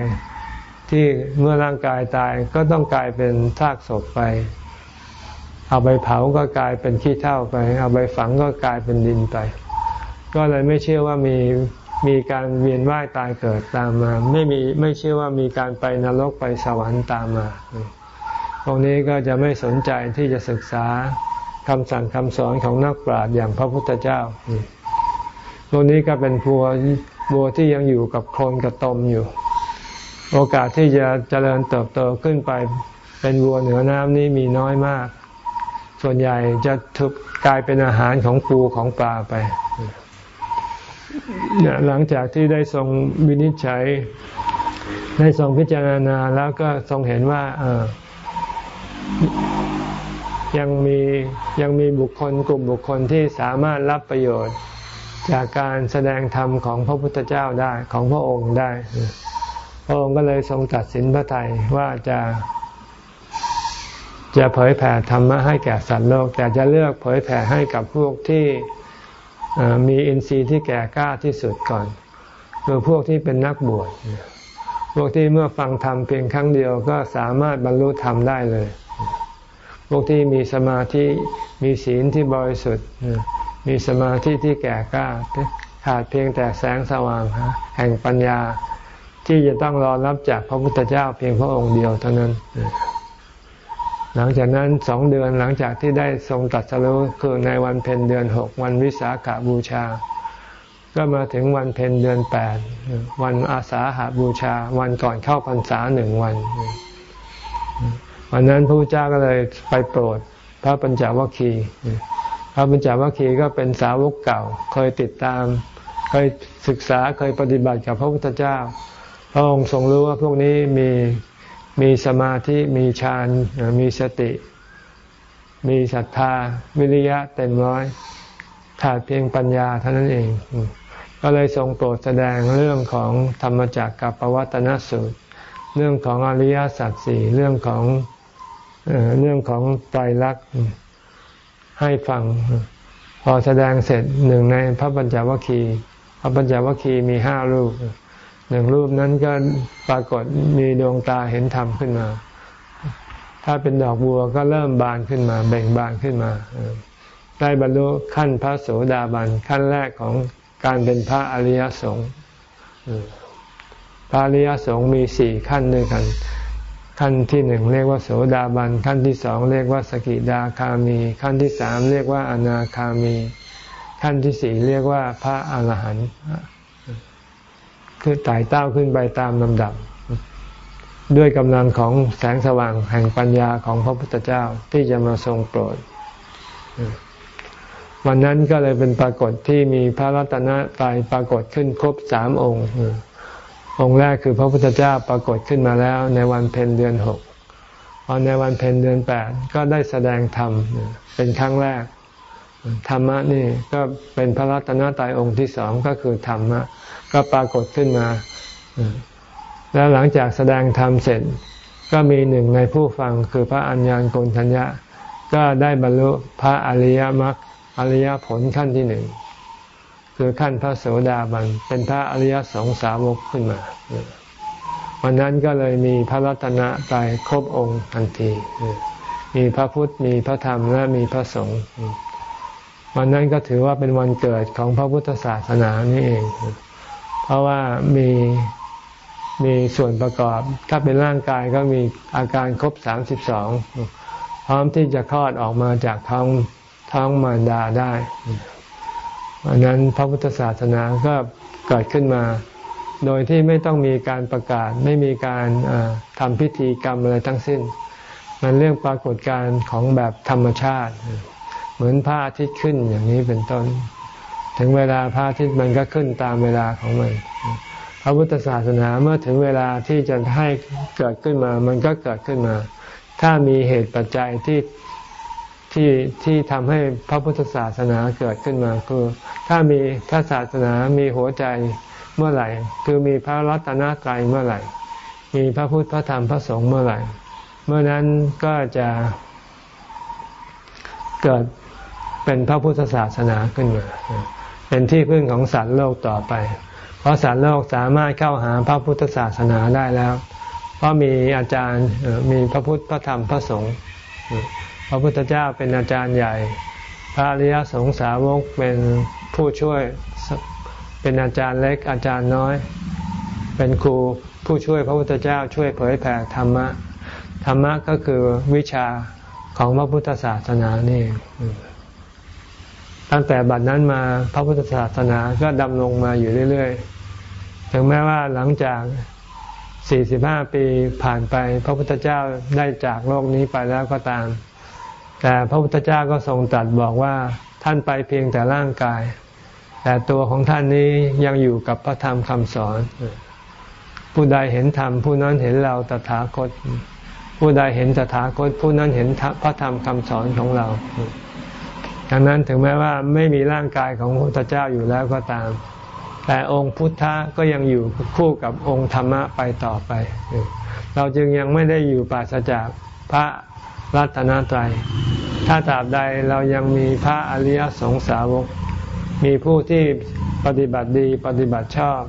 ที่เมื่อร่างกายตายก็ต้องกลายเป็นซากศพไป เอาไปเผาก็กลายเป็นขี้เถ้าไป เอาไปฝังก็กลายเป็นดินไป ก็เลยไม่เชื่อว่ามีมีการเวียนว่ายตายเกิดตามมา ไม่มีไม่เชื่อว่ามีการไปนรกไปสวรรค์ตามมาตรงนี้ก็จะไม่สนใจที่จะศึกษาคำสั่งคำสอนของนักปราชญ์อย่างพระพุทธเจ้าตรงนี้ก็เป็นพัวบัวที่ยังอยู่กับโคลนกับตมอยู่ โอกาสที่จะเจริญเติบโตขึ้นไปเป็นวัวเหนือน้ำนี้มีน้อยมาก ส่วนใหญ่จะถูกกลายเป็นอาหารของปูของปลาไป หลังจากที่ได้ทรงวินิจฉัย ได้ทรงพิจารณาแล้วก็ทรงเห็นว่าเออยังมียังมีบุคคลกลุ่มบุคคลที่สามารถรับประโยชน์ จากการแสดงธรรมของพระพุทธเจ้าได้ของพระองค์ได้ พระองค์ก็เลยทรงตัดสินพระทัยว่าจะ จะเผยแผ่ธรรมะให้แก่สัตว์โลก แต่จะเลือกเผยแผ่ให้กับพวกที่มีอินทรีย์ที่แก่กล้าที่สุดก่อนคือพวกที่เป็นนักบวชพวกที่เมื่อฟังธรรมเพียงครั้งเดียวก็สามารถบรรลุธรรมได้เลย พวกที่มีสมาธิมีศีลที่บริสุทธิ์ มีสมาธิที่แก่กล้าขาดเพียงแต่แสงสว่างแห่งปัญญา ที่จะต้องรอรับจากพระพุทธเจ้าเพียงพระองค์เดียวเท่านั้น หลังจากนั้นสองเดือนหลังจากที่ได้ทรงตัดสรุคือในวันเพ็ญเดือนหกวันวิสาขาบูชา ก็มาถึงวันเพ็ญเดือนแปดวันอาสาหาบูชา วันก่อนเข้าพรรษาหนึ่งวัน วันนั้นพระพุทธเจ้าก็เลยไปโปรดพระปัญจวัคคีย์พระปัญจวัคคีย์ก็เป็นสาวกเก่า เคยติดตาม เคยศึกษาเคยปฏิบัติกับพระพุทธเจ้า พระองค์ทรงรู้ว่าพวกนี้มีมีสมาธิมีฌานมีสติ มีศรัทธาวิริยะเต็มร้อยขาดเพียงปัญญาเท่านั้นเอง ก็เลยทรงโปรดแสดงเรื่องของธรรมจักรกับปวัตนสูตร เรื่องของอริยสัจสี่เรื่องของเรื่องของไตรลักษณ์ให้ฟัง พอแสดงเสร็จหนึ่งในพระปัญจวัคคีย์พระปัญจวัคคีย์มีห้ารูป หนึ่งรูปนั้นก็ปรากฏมีดวงตาเห็นธรรมขึ้นมา ถ้าเป็นดอกบัวก็เริ่มบานขึ้นมา เบ่งบานขึ้นมา ได้บรรลุขั้นพระโสดาบันขั้นแรกของการเป็นพระอริยสงฆ์พระอริยสงฆ์มีสี่ขั้นด้วยกัน ขั้นที่หนึ่งเรียกว่าโสดาบัน ขั้นที่สองเรียกว่าสกิดาคามี ขั้นที่สามเรียกว่าอนาคามี ขั้นที่สี่เรียกว่าพระอรหันต์ คือไต่เต้าขึ้นไปตามลำดับ ด้วยกำลังของแสงสว่างแห่งปัญญาของพระพุทธเจ้าที่จะมาทรงโปรด วันนั้นก็เลยเป็นปรากฏที่มีพระรัตนตรัยปรากฏขึ้นครบสามองค์ องค์แรกคือพระพุทธเจ้าปรากฏขึ้นมาแล้ว ในวันเพ็ญเดือนหกพอในวันเพ็ญเดือนแปดก็ได้แสดงธรรมเป็นครั้งแรก ธรรมะนี่ก็เป็นพระรัตนตรัยองค์ที่สองก็คือธรรมะ ก็ปรากฏขึ้นมา แล้วหลังจากแสดงธรรมเสร็จ ก็มีหนึ่งในผู้ฟังคือพระอัญญาณโกนทัญญะ ก็ได้บรรลุพระอริยมรรคอริยผลขั้นที่หนึ่งคือขั้นพระโสดาบันเป็นพระอริยสงสาวกขึ้นมา วันนั้นก็เลยมีพระรัตนตรัยครบองค์ทันที มีพระพุทธมีพระธรรมและมีพระสงฆ์ วันนั้นก็ถือว่าเป็นวันเกิดของพระพุทธศาสนานี่เอง เพราะว่ามีมีส่วนประกอบ ถ้าเป็นร่างกายก็มีอาการครบสามสิบสองพร้อมที่จะคลอดออกมาจากท้องท้องมารดาได้อันนั้นพระพุทธศาสนาก็เกิดขึ้นมา โดยที่ไม่ต้องมีการประกาศ ไม่มีการทำพิธีกรรมอะไรทั้งสิ้น มันเรื่องปรากฏการณ์ของแบบธรรมชาติ เหมือนพระอาทิตย์ขึ้นอย่างนี้เป็นต้น ถึงเวลาพระอาทิตย์มันก็ขึ้นตามเวลาของมัน พระพุทธศาสนาเมื่อถึงเวลาที่จะให้เกิดขึ้นมา มันก็เกิดขึ้นมา ถ้ามีเหตุปัจจัยที่ที่ที่ทำให้พระพุทธศาสนาเกิดขึ้นมาคือ ถ้ามีพระศาสนามีหัวใจเมื่อไหร่ คือมีพระรัตนตรัยเมื่อไหร่ มีพระพุทธพระธรรมพระสงฆ์เมื่อไหร่ เมื่อนั้นก็จะเกิด เป็นพระพุทธศาสนาขึ้นมา เป็นที่พึ่งของสัตว์โลกต่อไป เพราะสัตว์โลกสามารถเข้าหาพระพุทธศาสนาได้แล้ว เพราะมีอาจารย์มีพระพุทธพระธรรมพระสงฆ์พระพุทธเจ้าเป็นอาจารย์ใหญ่ พระอริยสงสาวกเป็นผู้ช่วยเป็นอาจารย์เล็กอาจารย์น้อย เป็นครูผู้ช่วยพระพุทธเจ้าช่วยเผยแผ่ธรรมะธรรมะก็คือวิชาของพระพุทธศาสนานี่ ตั้งแต่บัดนั้นมาพระพุทธศาสนาก็ดำรงมาอยู่เรื่อยๆ ถึงแม้ว่าหลังจาก 45 ปีผ่านไปพระพุทธเจ้าได้จากโลกนี้ไปแล้วก็ตาม แต่พระพุทธเจ้าก็ทรงตรัสบอกว่าท่านไปเพียงแต่ร่างกาย แต่ตัวของท่านนี้ยังอยู่กับพระธรรมคำสอน ผู้ใดเห็นธรรมผู้นั้นเห็นเราตถาคต ผู้ใดเห็นตถาคตผู้นั้นเห็นพระธรรมคำสอนของเรา ดังนั้นถึงแม้ว่าไม่มีร่างกายของพระพุทธเจ้าอยู่แล้วก็ตาม แต่องค์พุทธะก็ยังอยู่คู่กับองค์ธรรมะไปต่อไป เราจึงยังไม่ได้อยู่ปราศจากพระรัตนตรัย ถ้าตราบใดเรายังมีพระอริยสงสาวก มีผู้ที่ปฏิบัติดีปฏิบัติชอบ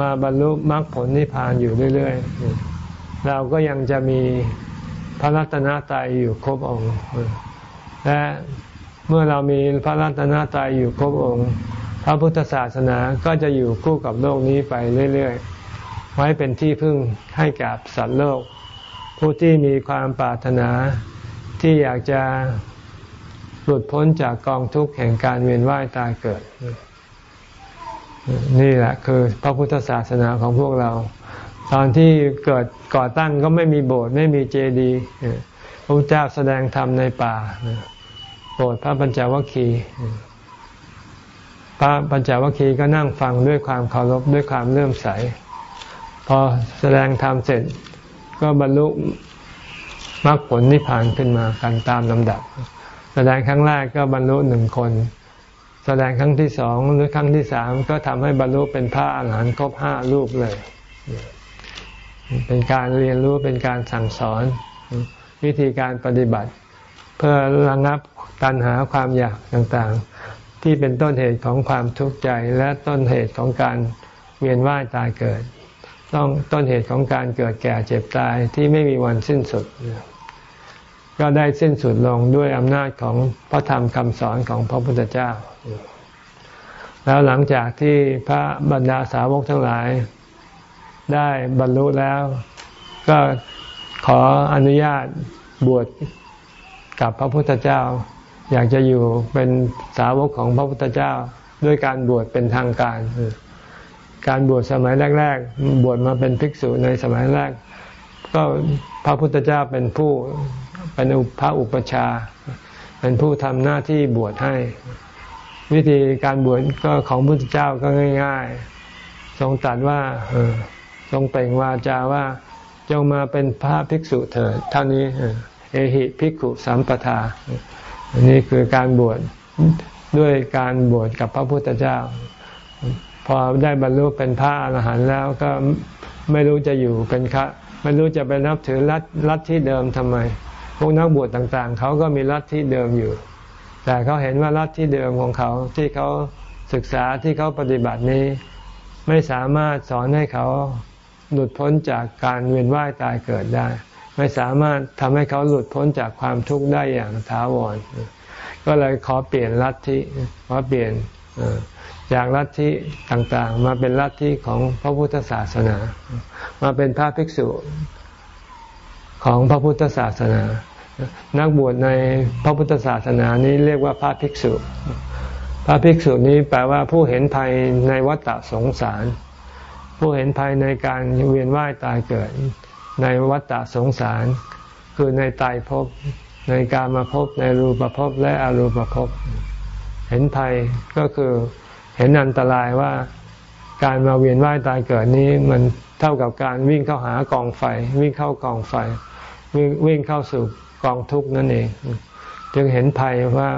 มาบรรลุมรรคผลนิพพานอยู่เรื่อย ๆ เราก็ยังจะมีพระรัตนตรัยอยู่ครบองค์และ เมื่อเรามีพระรัตนตรัยอยู่ครบองค์ พระพุทธศาสนาก็จะอยู่คู่กับโลกนี้ไปเรื่อยๆ ไว้เป็นที่พึ่งให้กับสัตว์โลก ผู้ที่มีความปรารถนาที่อยากจะหลุดพ้นจากกองทุกข์แห่งการเวียนว่ายตายเกิด นี่แหละคือพระพุทธศาสนาของพวกเรา ตอนที่เกิดก่อตั้งก็ไม่มีโบสถ์ไม่มีเจดีย์พระพุทธเจ้าแสดงธรรมในป่า โปรดพระปัญจวัคคีย์พระปัญจวัคคีย์ก็นั่งฟังด้วยความเคารพด้วยความเลื่อมใส พอแสดงธรรมเสร็จก็บรรลุมรรคผลนิพพานขึ้นมากันตามลำดับ แสดงครั้งแรกก็บรรลุหนึ่งคน แสดงครั้งที่สองหรือครั้งที่สามก็ทำให้บรรลุเป็นพระอาหารหันต์ครบห้ารูปเลย เป็นการเรียนรู้เป็นการสั่งสอนวิธีการปฏิบัติ เพื่อระงับ ตัณหาความอยากต่างๆ ที่เป็นต้นเหตุของความทุกข์ใจและต้นเหตุของการเวียนว่ายตายเกิด ต้องต้นเหตุของการเกิดแก่เจ็บตายที่ไม่มีวันสิ้นสุด ก็ได้สิ้นสุดลงด้วยอำนาจของพระธรรมคำสอนของพระพุทธเจ้า แล้วหลังจากที่พระบรรดาสาวกทั้งหลาย ได้บรรลุแล้ว ก็ขออนุญาตบวชกับพระพุทธเจ้า อยากจะอยู่เป็นสาวกของพระพุทธเจ้าด้วยการบวชเป็นทางการ การบวชสมัยแรก ๆ บวชมาเป็นภิกษุในสมัยแรก ก็พระพุทธเจ้าเป็นผู้เป็นพระอุปชา เป็นผู้ทำหน้าที่บวชให้ วิธีการบวชก็ของพุทธเจ้าก็ง่าย ๆ ทรงตรัสว่าทรงเปล่งวาจาว่าจงมาเป็นพระภิกษุเถิดเท่านี้เอหิภิกขุสัมปทา อันนี้คือการบวชด้วยการบวชกับพระพุทธเจ้า พอได้บรรลุเป็นพระอรหันต์แล้วก็ไม่รู้จะอยู่เป็นคะไม่รู้จะไปนับถือรัฐรัฐที่เดิมทำไม พวกนักบวชต่างๆ เขาก็มีรัฐที่เดิมอยู่ แต่เขาเห็นว่ารัฐที่เดิมของเขาที่เขาศึกษาที่เขาปฏิบัตินี้ ไม่สามารถสอนให้เขาหลุดพ้นจากการเวียนว่ายตายเกิดได้ ไม่สามารถทำให้เขาหลุดพ้นจากความทุกข์ได้อย่างถาวร ก็เลยขอเปลี่ยนลัทธิขอเปลี่ยนจากลัทธิต่างๆ มาเป็นลัทธิของพระพุทธศาสนา มาเป็นพระภิกษุของพระพุทธศาสนา นักบวชในพระพุทธศาสนานี้เรียกว่าพระภิกษุ พระภิกษุนี้แปลว่าผู้เห็นภัยในวัฏสงสาร ผู้เห็นภัยในการเวียนว่ายตายเกิด ในวัฏฏะสงสาร คือในตายภพในการมาพบในรูปภพและอรูปภพเห็นภัยก็คือเห็นอันตรายว่าการมาเวียนว่ายตายเกิดนี้มันเท่ากับการวิ่งเข้าหากองไฟ วิ่งเข้ากองไฟ วิ่งวิ่งเข้าสู่กองทุกข์นั่นเอง จึงเห็นภัยว่า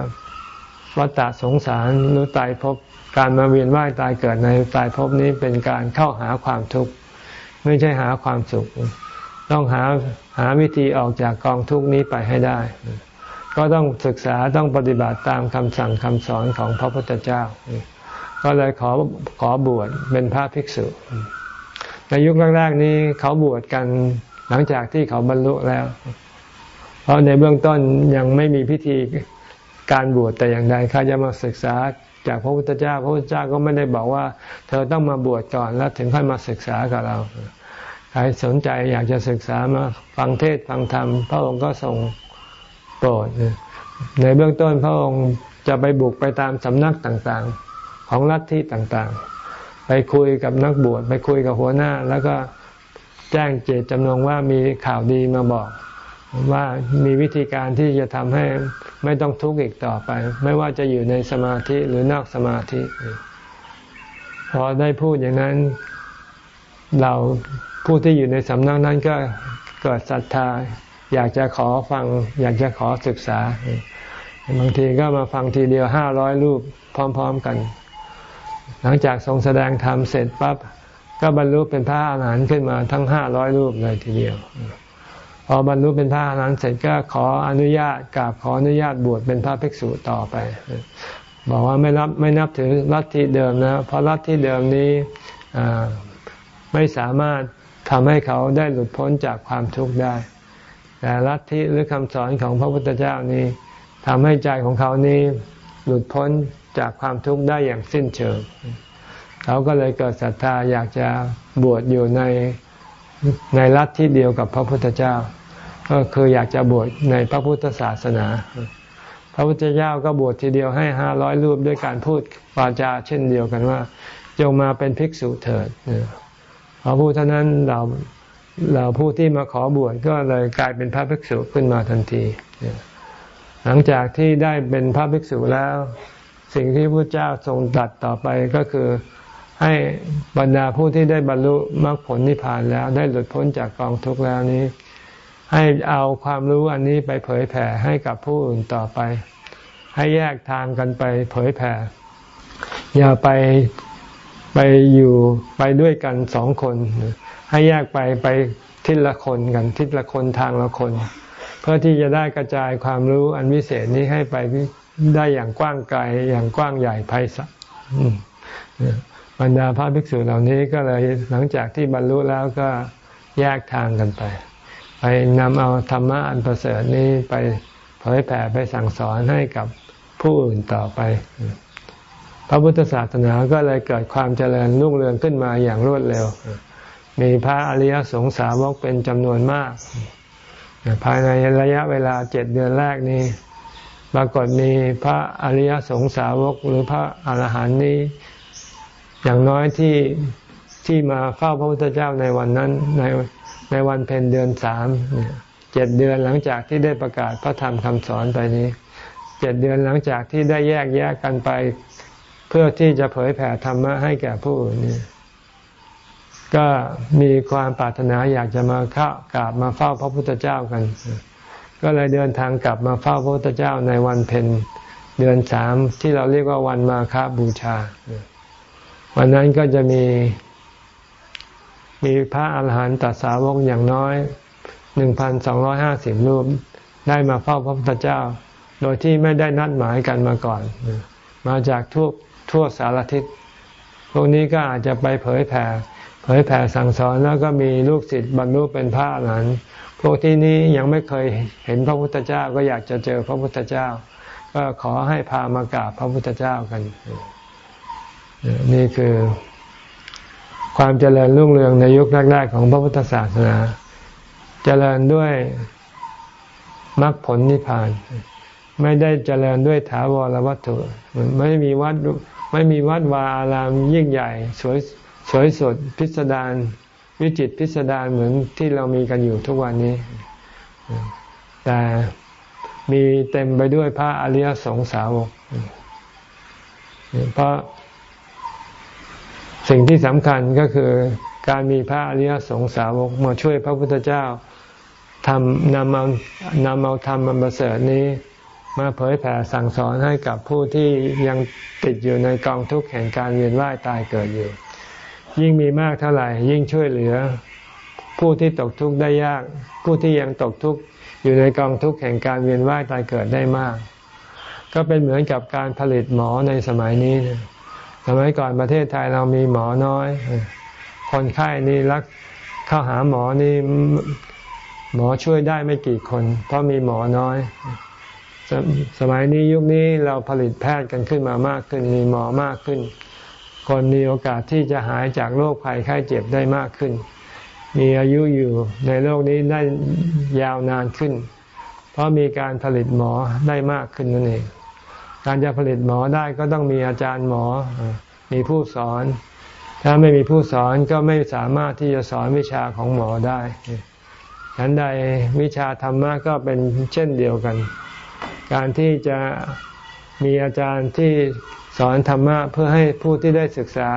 วัฏฏะสงสารหรือตายภพการมาเวียนว่ายตายเกิดในตายภพนี้เป็นการเข้าหาความทุกข์ ไม่ใช่หาความสุข ต้องหาหาวิธีออกจากกองทุกนี้ไปให้ได้ ก็ต้องศึกษาต้องปฏิบัติตามคำสั่งคำสอนของพระพุทธเจ้า ก็เลยขอขอบวชเป็นพระภิกษุ ในยุคแรกๆนี้เขาบวชกันหลังจากที่เขาบรรลุแล้ว เพราะในเบื้องต้นยังไม่มีพิธีการบวชแต่อย่างใดใครจะมาศึกษาจากพระพุทธเจ้า พระพุทธเจ้าก็ไม่ได้บอกว่า เธอต้องมาบวชก่อนแล้วถึงค่อยมาศึกษากับเรา ครสนใจอยากจะศึกษามาฟังเทศฟังธรรม พระองค์ก็ทรงโปรด ในเบื้องต้นพระองค์จะไปบุกไปตามสำนักต่างๆ ของลัทธิต่างๆ ไปคุยกับนักบวชไปคุยกับหัวหน้า แล้วก็แจ้งเจตจำนงว่ามีข่าวดีมาบอก ว่ามีวิธีการที่จะทำให้ไม่ต้องทุกข์อีกต่อไป ไม่ว่าจะอยู่ในสมาธิหรือนอกสมาธิ พอได้พูดอย่างนั้นเรา ผู้ที่อยู่ในสำนักนั้นก็เกิดศรัทธา อยากจะขอฟัง อยากจะขอศึกษา บางทีก็มาฟังทีเดียวห้าร้อยรูปพร้อม ๆกัน หลังจากทรงแสดงธรรมเสร็จปั๊บก็บรรลุเป็นพระอาหารหันต์ขึ้นมาทั้งห้าร้อยรูปเลยทีเดียว พอบรรลุเป็นพระอรหันต์เสร็จก็ขออนุญาตกราบขออนุญาตบวชเป็นพระภิกษุต่อไป บอกว่าไม่รับไม่นับถือลัทธิเดิมนะเพราะลัทธิเดิมนี้ไม่สามารถ ทำให้เขาได้หลุดพ้นจากความทุกข์ได้ แต่ลัทธิหรือคำสอนของพระพุทธเจ้านี้ทำให้ใจของเขานี้หลุดพ้นจากความทุกข์ได้อย่างสิ้นเชิง เขาก็เลยเกิดศรัทธาอยากจะบวชอยู่ในในลัทธิเดียวกับพระพุทธเจ้า ก็คืออยากจะบวชในพระพุทธศาสนา พระพุทธเจ้าก็บวชทีเดียวให้ห้าร้อยรูปด้วยการพูดวาจาเช่นเดียวกันว่า จงมาเป็นภิกษุเถิด อพูดเท่านั้นเราเราผู้ที่มาขอบวชก็เลยกลายเป็นพระภิกษุขึ้นมาทันที หลังจากที่ได้เป็นพระภิกษุแล้ว สิ่งที่พระเจ้าทรงตัดต่อไปก็คือให้บรรดาผู้ที่ได้บรรลุมรรคผลนิพพานแล้วได้หลุดพ้นจากกองทุกข์แล้วนี้ ให้เอาความรู้อันนี้ไปเผยแผ่ให้กับผู้อื่นต่อไป ให้แยกทางกันไปเผยแผ่ อย่าไป ไปอยู่ไปด้วยกันสองคน ให้แยกไปไปทิศละคนกันทิศละคนทางละคน เพื่อที่จะได้กระจายความรู้อันวิเศษนี้ให้ไปได้อย่างกว้างไกลอย่างกว้างใหญ่ไพศาลบรรดาพระภิกษุเหล่านี้ก็เลยหลังจากที่บรรลุแล้วก็แยกทางกันไป ไปนำเอาธรรมะอันประเสริฐนี้ไปเผยแผ่ไปสั่งสอนให้กับผู้อื่นต่อไป พระพุทธศาสนาก็เลยเกิดความเจริญรุ่งเรืองขึ้นมาอย่างรวดเร็ว มีพระอริยสงสาวกเป็นจำนวนมาก ภายในระยะเวลาเจ็ดเดือนแรกนี้ปรากฏมีพระอริยสงสาวกหรือพระอรหันต์นี้ อย่างน้อยที่ที่มาเฝ้าพระพุทธเจ้าในวันนั้นในในวันเพ็ญเดือนสามเจ็ดเดือนหลังจากที่ได้ประกาศพระธรรมคำสอนไปนี้เจ็ดเดือนหลังจากที่ได้แยกแยกกันไป เพื่อที่จะเผยแผ่ธรรมะให้แก่ผู้อื่นนี่ก็มีความปรารถนาอยากจะมาเข้ากราบมาเฝ้าพระพุทธเจ้ากัน ก็เลยเดินทางกลับมาเฝ้าพระพุทธเจ้าในวันเพ็ญเดือนสามที่เราเรียกว่าวันมาฆบูชา วันนั้นก็จะมีมีพระอาหารหันตสาวกอย่างน้อยหนึ่งพันสองร้อยห้าสิบรูปได้มาเฝ้าพระพุทธเจ้า โดยที่ไม่ได้นัดหมายกันมาก่อน มาจากทั่ว ทั่วสารทิศพวกนี้ก็อาจจะไปเผยแผ่เผยแผ่สั่งสอนแล้วก็มีลูกศิษย์บรรลุเป็นพระอรหันพวกที่นี้ยังไม่เคยเห็นพระพุทธเจ้าก็อยากจะเจอพระพุทธเจ้า ก็ขอให้พามากราบพระพุทธเจ้ากัน นี่คือ ความเจริญรุ่งเรืองในยุคแรกๆของพระพุทธศาสนา เจริญด้วยมรรคผลนิพพาน ไม่ได้เจริญด้วยถาวรวัตถุ ไม่มีวัด ไม่มีวัดวาอารามยิ่งใหญ่สวยสวยสดพิสดารวิจิตพิสดารเหมือนที่เรามีกันอยู่ทุกวันนี้ แต่มีเต็มไปด้วยพระอริยสงสาวก เพราะสิ่งที่สำคัญก็คือการมีพระอริยสงสาวกมาช่วยพระพุทธเจ้าทำนำเอานำเอาธรรมมันประเสริฐนี้ มาเผยแผ่สั่งสอนให้กับผู้ที่ยังติดอยู่ในกองทุกข์แห่งการเวียนว่ายตายเกิดอยู่ ยิ่งมีมากเท่าไหร่ ยิ่งช่วยเหลือ ผู้ที่ตกทุกข์ได้ยาก ผู้ที่ยังตกทุกข์อยู่ในกองทุกข์แห่งการเวียนว่ายตายเกิดได้มาก ก็เป็นเหมือนกับการผลิตหมอในสมัยนี้สมัยก่อนประเทศไทยเรามีหมอน้อย คนไข้นี่รักเข้าหาหมอนี่หมอช่วยได้ไม่กี่คน เพราะมีหมอน้อย สสมัยนี้ยุคนี้เราผลิตแพทย์กันขึ้นมามากขึ้น มีหมอมากขึ้น คนมีโอกาสที่จะหายจากโรคภัยไข้เจ็บได้มากขึ้น มีอายุอยู่ในโลกนี้ได้ยาวนานขึ้น เพราะมีการผลิตหมอได้มากขึ้นนั่นเอง การจะผลิตหมอได้ก็ต้องมีอาจารย์หมอ มีผู้สอน ถ้าไม่มีผู้สอนก็ไม่สามารถที่จะสอนวิชาของหมอได้ฉันใดวิชาธรรมะก็เป็นเช่นเดียวกัน การที่จะมีอาจารย์ที่สอนธรรมะเพื่อให้ผู้ที่ได้ศึกษา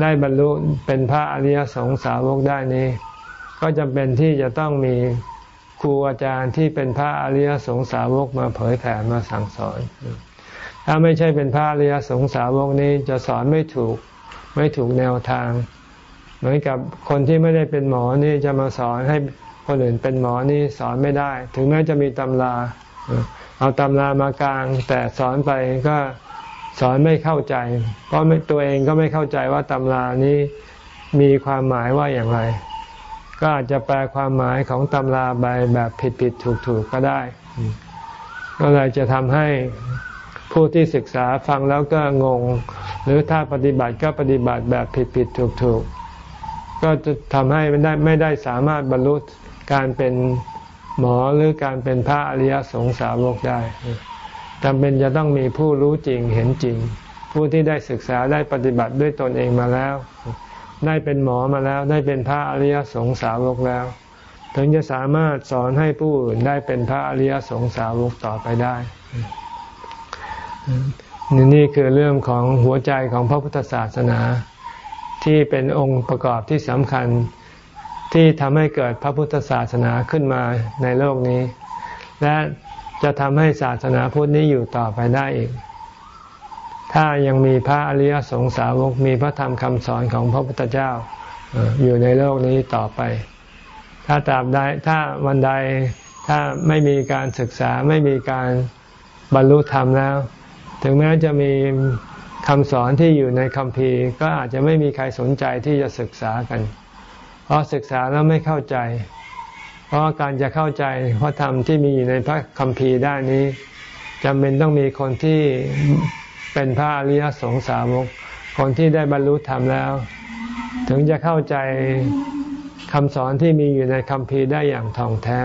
ได้บรรลุเป็นพระอริยสงสาวกได้นี้ ก็จำเป็นที่จะต้องมีครูอาจารย์ที่เป็นพระอริยสงสาวกมาเผยแผ่มาสั่งสอน ถ้าไม่ใช่เป็นพระอริยสงสาวกนี้จะสอนไม่ถูกไม่ถูกแนวทาง เหมือนกับคนที่ไม่ได้เป็นหมอนี่จะมาสอนให้คนอื่นเป็นหมอนี่สอนไม่ได้ ถึงแม้จะมีตำรา เอาตำรามากลาง แต่สอนไปก็สอนไม่เข้าใจ เพราะตัวเองก็ไม่เข้าใจว่าตำรานี้มีความหมายว่าอย่างไร ก็อาจจะแปลความหมายของตำราไปแบบผิดผิดถูกถูกก็ได้ ก็เลยจะทำให้ผู้ที่ศึกษาฟังแล้วก็งง หรือถ้าปฏิบัติก็ปฏิบัติแบบผิดผิดถูกถูกก็จะทำให้ไม่ได้ไม่ได้สามารถบรรลุการเป็น หมอหรือการเป็นพระอริยสงสาวกได้จำเป็นจะต้องมีผู้รู้จริงเห็นจริง ผู้ที่ได้ศึกษาได้ปฏิบัติด้วยตนเองมาแล้ว ได้เป็นหมอมาแล้ว ได้เป็นพระอริยสงสาวกแล้ว ถึงจะสามารถสอนให้ผู้อื่นได้เป็นพระอริยสงสาวกต่อไปได้นี่นี่คือเรื่องของหัวใจของพระพุทธศาสนา ที่เป็นองค์ประกอบที่สำคัญ ที่ทำให้เกิดพระพุทธศาสนาขึ้นมาในโลกนี้ และจะทำให้ศาสนาพุทธนี้อยู่ต่อไปได้อีก ถ้ายังมีพระอริยสงสาวกมีพระธรรมคำสอนของพระพุทธเจ้าอยู่ในโลกนี้ต่อไป ถ้าตราบใดถ้าวันใดถ้าไม่มีการศึกษาไม่มีการบรรลุธรรมแล้ว ถึงแม้จะมีคำสอนที่อยู่ในคัมภีร์ก็อาจจะไม่มีใครสนใจที่จะศึกษากัน ราะศึกษาแล้วไม่เข้าใจ เพราะการจะเข้าใจพระธรรมที่มีอยู่ในพระคัมภีร์ด้านนี้จำเป็นต้องมีคนที่เป็นพระอริยสงสาวก คนที่ได้บรรลุธรรมแล้ว ถึงจะเข้าใจคำสอนที่มีอยู่ในคัมภีร์ได้อย่างท่องแท้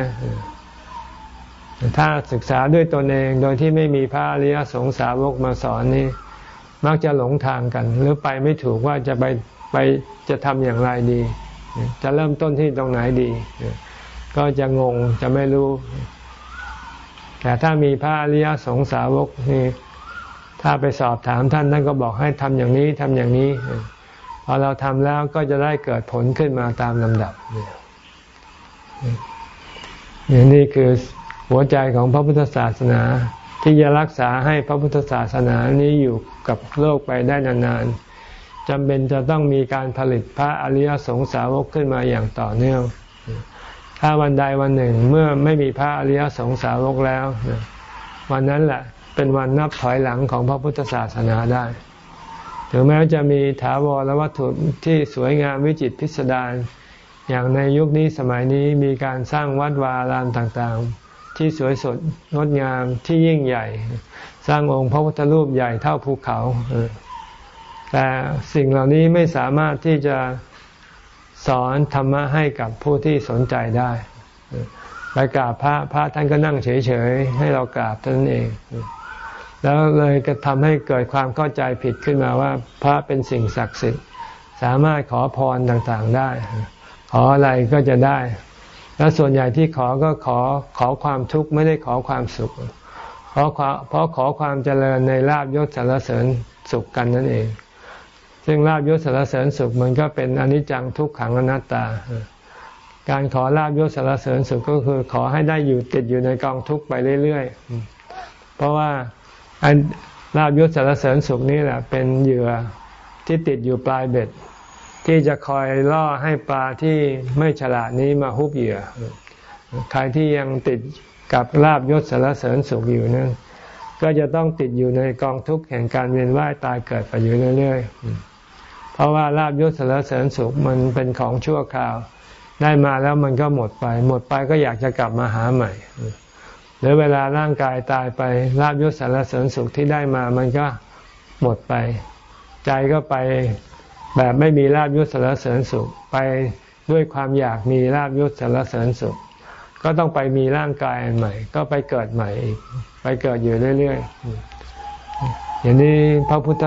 ถ้าศึกษาด้วยตนเองโดยที่ไม่มีพระอริยสงสาวกมาสอนนี้มักจะหลงทางกัน หรือไปไม่ถูกว่าจะไปไปจะทำอย่างไรดี จะเริ่มต้นที่ตรงไหนดี ก็จะงงจะไม่รู้ แต่ถ้ามีพระอริยสงสาวกนี่ถ้าไปสอบถามท่านท่านก็บอกให้ทำอย่างนี้ทำอย่างนี้พอเราทำแล้วก็จะได้เกิดผลขึ้นมาตามลำดับนี่คือหัวใจของพระพุทธศาสนาที่จะรักษาให้พระพุทธศาสนานี้อยู่กับโลกไปได้นานๆ จำเป็นจะต้องมีการผลิตพระอริยสงสาวกขึ้นมาอย่างต่อเนื่อง ถ้าวันใดวันหนึ่งเมื่อไม่มีพระอริยสงสาวกแล้ว วันนั้นแหละเป็นวันนับถอยหลังของพระพุทธศาสนาได้ ถึงแม้จะมีถาวรวัตถุที่สวยงามวิจิตพิสดารอย่างในยุคนี้สมัยนี้มีการสร้างวัดวาลานต่างๆ ที่สวยสดงดงามที่ยิ่งใหญ่ สร้างองค์พระพุทธรูปใหญ่เท่าภูเขา แต่สิ่งเหล่านี้ไม่สามารถที่จะสอนธรรมะให้กับผู้ที่สนใจได้ไปกราบพระพระท่านก็นั่งเฉยๆ ให้เรากราบท่านเอง แล้วเลยก็ทำให้เกิดความเข้าใจผิดขึ้นมาว่า พระเป็นสิ่งศักดิ์สิทธิ์ สามารถขอพรต่างๆได้ ขออะไรก็จะได้ แล้วส่วนใหญ่ที่ขอก็ขอขอความทุกข์ไม่ได้ขอความสุข เพราะเพราะขอความเจริญในลาบยศสารเสริญสุขกันนั่นเอง ซึ่งลาบยศสารเสริญสุขมันก็เป็นอนิจจังทุกขังอนัตตา การขอลาบยศสารเสริญสุขก็คือขอให้ได้อยู่ติดอยู่ในกองทุกข์ไปเรื่อยๆ เพราะว่าลาบยศสารเสริญสุขนี่แหละเป็นเหยื่อที่ติดอยู่ปลายเบ็ด ที่จะคอยล่อให้ปลาที่ไม่ฉลาดนี้มาฮุบเหยื่อ ใครที่ยังติดกับลาบยศสารเสริญสุขอยู่นั้นก็จะต้องติดอยู่ในกองทุกข์แห่งการเวียนว่ายตายเกิดไปอยู่เรื่อย ๆ เพราะว่าลาบยศสารเสริญสุขมันเป็นของชั่วคราว ได้มาแล้วมันก็หมดไป หมดไปก็อยากจะกลับมาหาใหม่หรือเวลาร่างกายตายไปลาบยศสารเสริญสุขที่ได้มามันก็หมดไป ใจก็ไปแบบไม่มีลาบยศสารเสริญสุขไปด้วยความอยากมีลาบยศสารเสริญสุข ก็ต้องไปมีร่างกายใหม่ ก็ไปเกิดใหม่อีกไปเกิดอยู่เรื่อยๆอย่างนี้พระพุทธ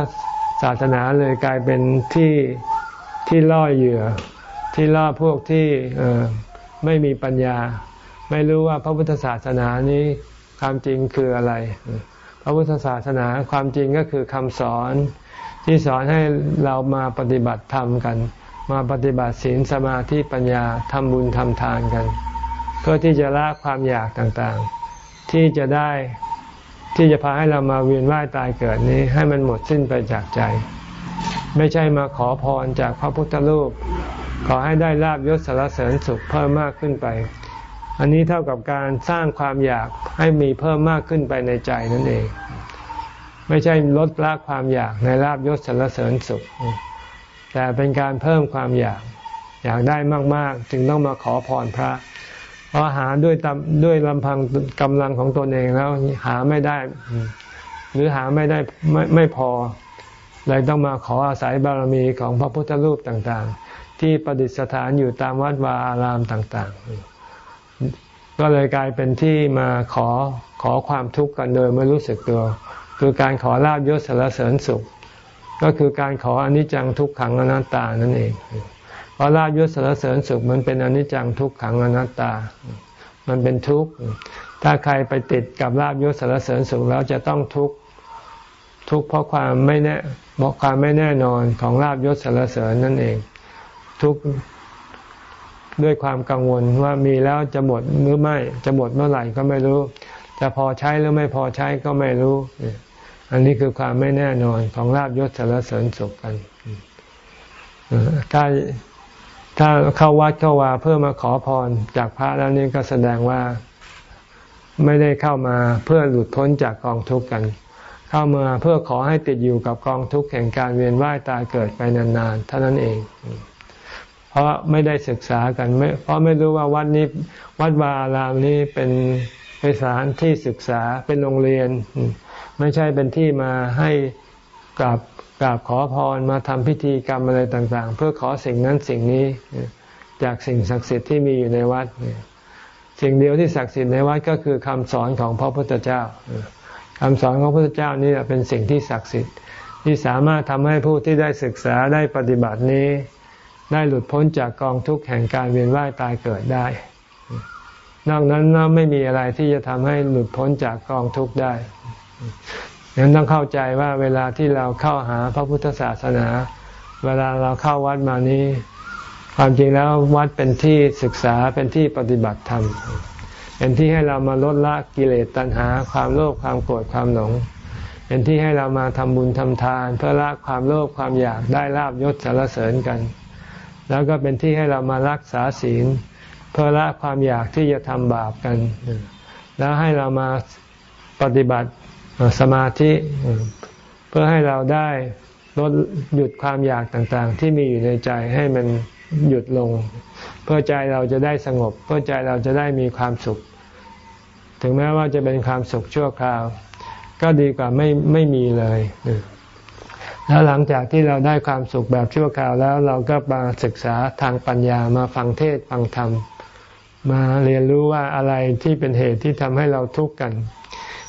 ศาสนาเลยกลายเป็นที่ที่ล่อเหยื่อ ที่ล่อพวกที่ไม่มีปัญญา ไม่รู้ว่าพระพุทธศาสนานี้ความจริงคืออะไร พระพุทธศาสนาความจริงก็คือคำสอนที่สอนให้เรามาปฏิบัติธรรมกัน มาปฏิบัติศีลสมาธิปัญญาทำบุญทำทานกัน เพื่อที่จะละความอยากต่างๆ ที่จะได้ ที่จะพาให้เรามาเวียนว่ายตายเกิดนี้ ให้มันหมดสิ้นไปจากใจ ไม่ใช่มาขอพรจากพระพุทธรูป ขอให้ได้ลาบยศสารเสริญสุขเพิ่มมากขึ้นไป อันนี้เท่ากับการสร้างความอยากให้มีเพิ่มมากขึ้นไปในใจนั่นเอง ไม่ใช่ลดละความอยากในลาบยศสารเสริญสุข แต่เป็นการเพิ่มความอยากอยากได้มาก ๆ จึงต้องมาขอพรพระ ราะหาด้วยด้วยลำพังกำลังของตนเองแล้วหาไม่ได้ หรือหาไม่ได้ไม่ไม่พอเลยต้องมาขออาศัยบารมีของพระพุทธรูปต่างๆ ที่ประดิษฐานอยู่ตามวัดวาอารามต่างๆ ก็เลยกลายเป็นที่มาขอขอความทุกข์กันโดยไม่รู้สึกตัว คือการขอลาบยศสารเสริญสุข ก็คือการขออนิจจังทุกขังอนัตตานั่นเอง เพราะลาบยศสารเสริญสุขมันเป็นอนิจจังทุกขังอนัตตา มันเป็นทุกข์ ถ้าใครไปติดกับลาบยศสารเสริญสุขแล้วจะต้องทุกข์ ทุกข์เพราะความไม่แน่บอกความไม่แน่นอนของลาบยศสารเสริญนั่นเอง ทุกข์ด้วยความกังวลว่ามีแล้วจะหมดหรือไม่ จะหมดเมื่อไหร่ก็ไม่รู้ จะพอใช้หรือไม่พอใช้ก็ไม่รู้ อันนี้คือความไม่แน่นอนของลาบยศสารเสริญสุขกันถ้า ถ้าเข้าวัดเข้าวาเพื่อมาขอพรจากพระแล้วนี่ก็แสดงว่าไม่ได้เข้ามาเพื่อหลุดพ้นจากกองทุกข์กัน เข้ามาเพื่อขอให้ติดอยู่กับกองทุกข์แห่งการเวียนว่ายตายเกิดไปนานๆเท่านั้นเอง เพราะไม่ได้ศึกษากันเพราะไม่รู้ว่าวัดนี้วัดวาอารามนี้เป็นเป็นสถานที่ศึกษาเป็นโรงเรียน ไม่ใช่เป็นที่มาให้กราบ กราบขอพรมาทำพิธีกรรมอะไรต่างๆ เพื่อขอสิ่งนั้นสิ่งนี้จากสิ่งศักดิ์สิทธิ์ที่มีอยู่ในวัด สิ่งเดียวที่ศักดิ์สิทธิ์ในวัดก็คือคำสอนของพระพุทธเจ้าคำสอนของพระพุทธเจ้านี่เป็นสิ่งที่ศักดิ์สิทธิ์ที่สามารถทำให้ผู้ที่ได้ศึกษาได้ปฏิบัตินี้ ได้หลุดพ้นจากกองทุกข์แห่งการเวียนว่ายตายเกิดได้ นอกนั้นไม่มีอะไรที่จะทำให้หลุดพ้นจากกองทุกข์ได้ งั้นต้องเข้าใจว่าเวลาที่เราเข้าหาพระพุทธศาสนา เวลาเราเข้าวัดมานี้ ความจริงแล้ววัดเป็นที่ศึกษาเป็นที่ปฏิบัติธรรมเป็นที่ให้เรามาลดละกิเลสตัณหา ความโลภความโกรธความหลง เป็นที่ให้เรามาทำบุญทำทาน เพื่อละความโลภความอยากได้ลาบยศสารเสริญกัน แล้วก็เป็นที่ให้เรามารักษาศีล เพื่อละความอยากที่จะทำบาปกัน แล้วให้เรามาปฏิบัติ สมาธิเพื่อให้เราได้ลดหยุดความอยากต่างๆ ที่มีอยู่ในใจให้มันหยุดลง เพื่อใจเราจะได้สงบ เพื่อใจเราจะได้มีความสุข ถึงแม้ว่าจะเป็นความสุขชั่วคราว ก็ดีกว่าไม่ไม่มีเลย แล้วหลังจากที่เราได้ความสุขแบบชั่วคราวแล้วเราก็มาศึกษาทางปัญญามาฟังเทศฟังธรรม มาเรียนรู้ว่าอะไรที่เป็นเหตุที่ทำให้เราทุกข์กัน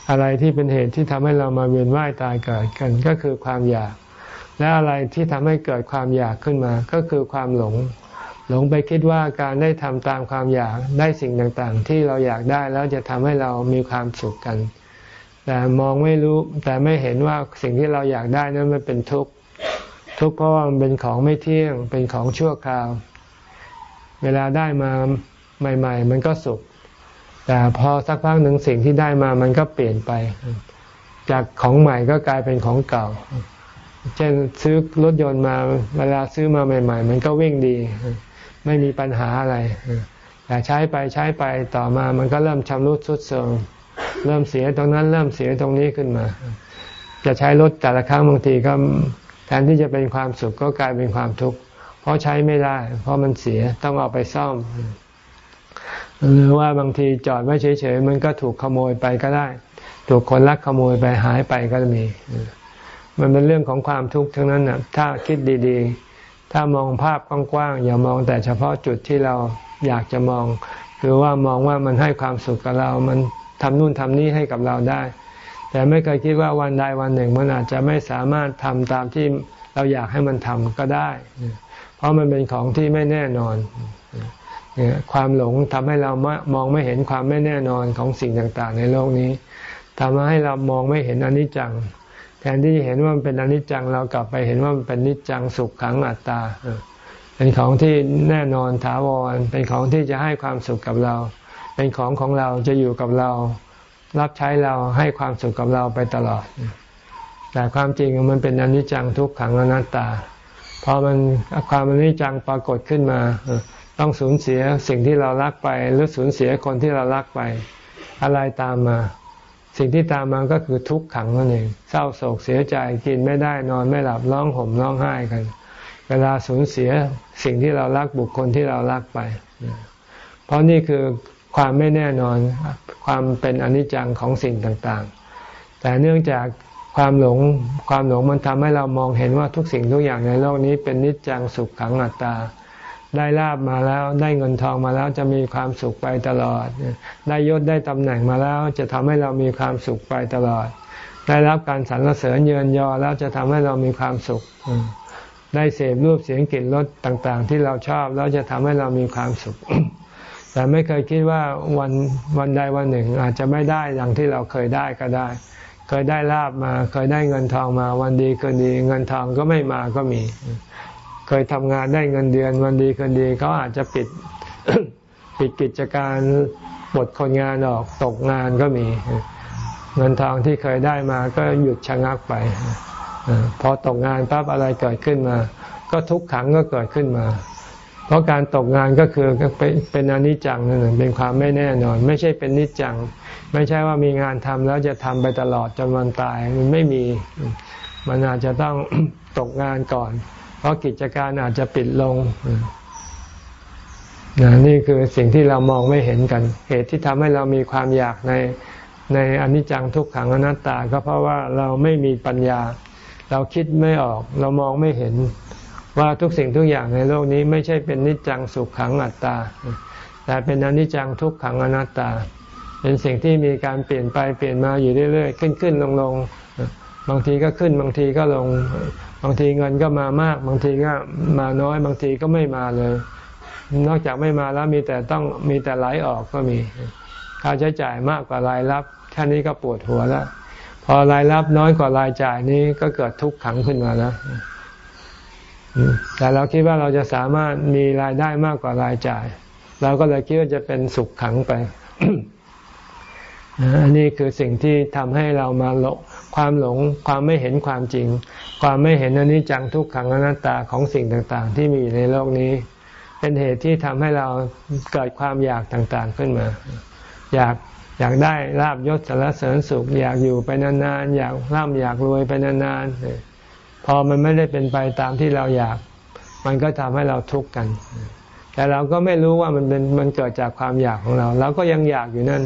อะไรที่เป็นเหตุที่ทำให้เรามาเวียนว่ายตายเกิดกันก็คือความอยาก และอะไรที่ทำให้เกิดความอยากขึ้นมา ก็คือความหลง หลงไปคิดว่าการได้ทำตามความอยากได้สิ่งต่างๆ ที่เราอยากได้แล้วจะทำให้เรามีความสุขกัน แต่มองไม่รู้แต่ไม่เห็นว่าสิ่งที่เราอยากได้นั้นมันเป็นทุกข์ทุกข์เพราะว่ามันเป็นของไม่เที่ยงเป็นของชั่วคราว เวลาได้มาใหม่ ๆ มันก็สุข แต่พอสักพักหนึ่งสิ่งที่ได้มามันก็เปลี่ยนไป จากของใหม่ก็กลายเป็นของเก่า เช่นซื้อรถยนต์มาเวลาซื้อมาใหม่ ๆ มันก็วิ่งดี ไม่มีปัญหาอะไร แต่ใช้ไปใช้ไปต่อมามันก็เริ่มชำรุดทรุดโทรมเริ่มเสียตรงนั้นเริ่มเสียตรงนี้ขึ้นมา จะใช้รถแต่ละครั้งบางทีก็แทนที่จะเป็นความสุขก็กลายเป็นความทุกข์เพราะใช้ไม่ได้ เพราะมันเสียต้องเอาไปซ่อม หรือว่าบางทีจอดไว้เฉยๆมันก็ถูกขโมยไปก็ได้ ถูกคนลักขโมยไปหายไปก็มีมันเป็นเรื่องของความทุกข์ทั้งนั้นนะถ้าคิดดีๆ ถ้ามองภาพกว้างๆอย่ามองแต่เฉพาะจุดที่เราอยากจะมอง คือว่ามองว่ามันให้ความสุขกับเรา มันทำนู่นทำนี่ให้กับเราได้ แต่ไม่เคยคิดว่าวันใดวันหนึ่งมันอาจจะไม่สามารถทำตามที่เราอยากให้มันทำก็ได้ เพราะมันเป็นของที่ไม่แน่นอน ความหลงทำให้เรามองไม่เห็นความไม่แน่นอนของสิ่งต่างๆ ในโลกนี้ทำให้เรามองไม่เห็นอนิจจัง แทนที่จะเห็นว่ามันเป็นอนิจจังเรากลับไปเห็นว่ามันเป็นนิจจังสุขขังอัตตาเป็นของที่แน่นอนถาวร เป็นของที่จะให้ความสุขกับเรา เป็นของของเราจะอยู่กับเรา รับใช้เราให้ความสุขกับเราไปตลอด แต่ความจริงมันเป็นอนิจจังทุกขังอนัตตาพอมันความอนิจจังปรากฏขึ้นมา ต้องสูญเสียสิ่งที่เรารักไป หรือสูญเสียคนที่เรารักไป อะไรตามมา สิ่งที่ตามมาก็คือทุกข์ขังนั่นเองเศร้าโศกเสียใจกินไม่ได้นอนไม่หลับร้องห่มร้องไห้กัน เวลาสูญเสียสิ่งที่เรารักบุคคลที่เรารักไป เพราะนี่คือความไม่แน่นอนความเป็นอนิจจังของสิ่งต่างๆ แต่เนื่องจากความหลงความหลงมันทำให้เรามองเห็นว่าทุกสิ่งทุกอย่างในโลกนี้เป็นนิจจังสุขขังอัตตา ได้ลาบมาแล้ว ได้เงินทองมาแล้วจะมีความสุขไปตลอด ได้ยศได้ตำแหน่งมาแล้วจะทำให้เรามีความสุขไปตลอด ได้รับการสรรเสริญเยินยอแล้วจะทำให้เรามีความสุข ได้เสพรูปเสียงกลิ่นรสต่างๆ ที่เราชอบแล้วจะทำให้เรามีความสุข แต่ไม่เคยคิดว่าวันวันใดวันหนึ่ง อาจจะไม่ได้อย่างที่เราเคยได้ก็ได้ เคยได้ลาบมา เคยได้เงินทองมา วันดีคืนดี เงินทองก็ไม่มาก็มี เคยทำงานได้เงินเดือนวันดีคืนดีเขาอาจจะปิดปิดกิจการปลดคนงานออกตกงานก็มี เงินทองที่เคยได้มาก็หยุดชะงักไปพอตกงานปั๊บอะไรเกิดขึ้นมา ก็ทุกขังก็เกิดขึ้นมา เพราะการตกงานก็คือเป็นอนิจจังนั่นเป็นความไม่แน่นอน ไม่ใช่เป็นนิจจัง ไม่ใช่ว่ามีงานทำแล้วจะทำไปตลอดจนวันตายมันไม่มี มันอาจจะต้องตกงานก่อน เพราะกิจการอาจจะปิดลงนนี่คือสิ่งที่เรามองไม่เห็นกัน เหตุที่ทำให้เรามีความอยากในในอนิจจังทุกขังอนัตตา ก็เพราะว่าเราไม่มีปัญญา เราคิดไม่ออก เรามองไม่เห็น ว่าทุกสิ่งทุกอย่างในโลกนี้ไม่ใช่เป็นนิจจังสุขขังอัตตา แต่เป็นอนิจจังทุกขังอนัตตา เป็นสิ่งที่มีการเปลี่ยนไปเปลี่ยนมาอยู่เรื่อยๆ ขึ้นขึ้นลงลงบางทีก็ขึ้นบางทีก็ลง บางทีเงินก็มามาก บางทีก็มาน้อย บางทีก็ไม่มาเลย นอกจากไม่มาแล้วมีแต่ต้องมีแต่ไหลออกก็มีค่าใช้จ่ายมากกว่ารายรับแค่นี้ก็ปวดหัวแล้ว พอรายรับน้อยกว่ารายจ่ายนี้ก็เกิดทุกข์ขังขึ้นมาแล้วแต่เราคิดว่าเราจะสามารถมีรายได้มากกว่ารายจ่าย เราก็เลยคิดว่าจะเป็นสุขขังไปอันนี้คือสิ่งที่ทำให้เรามาหลง ความหลงความไม่เห็นความจริง ความไม่เห็นอนิจจังทุกขังอนัตตาของสิ่งต่างๆ ที่มีอยู่ในโลกนี้ เป็นเหตุที่ทำให้เราเกิดความอยากต่างๆขึ้นมา อยากอยากได้ลาบยศสารเสริญสุข อยากอยู่ไปนานๆอยากร่ำอยากรวยไปนานๆพอมันไม่ได้เป็นไปตามที่เราอยาก มันก็ทำให้เราทุกข์กัน แต่เราก็ไม่รู้ว่ามันเป็นมันเกิดจากความอยากของเรา เราก็ยังอยากอยู่นั่น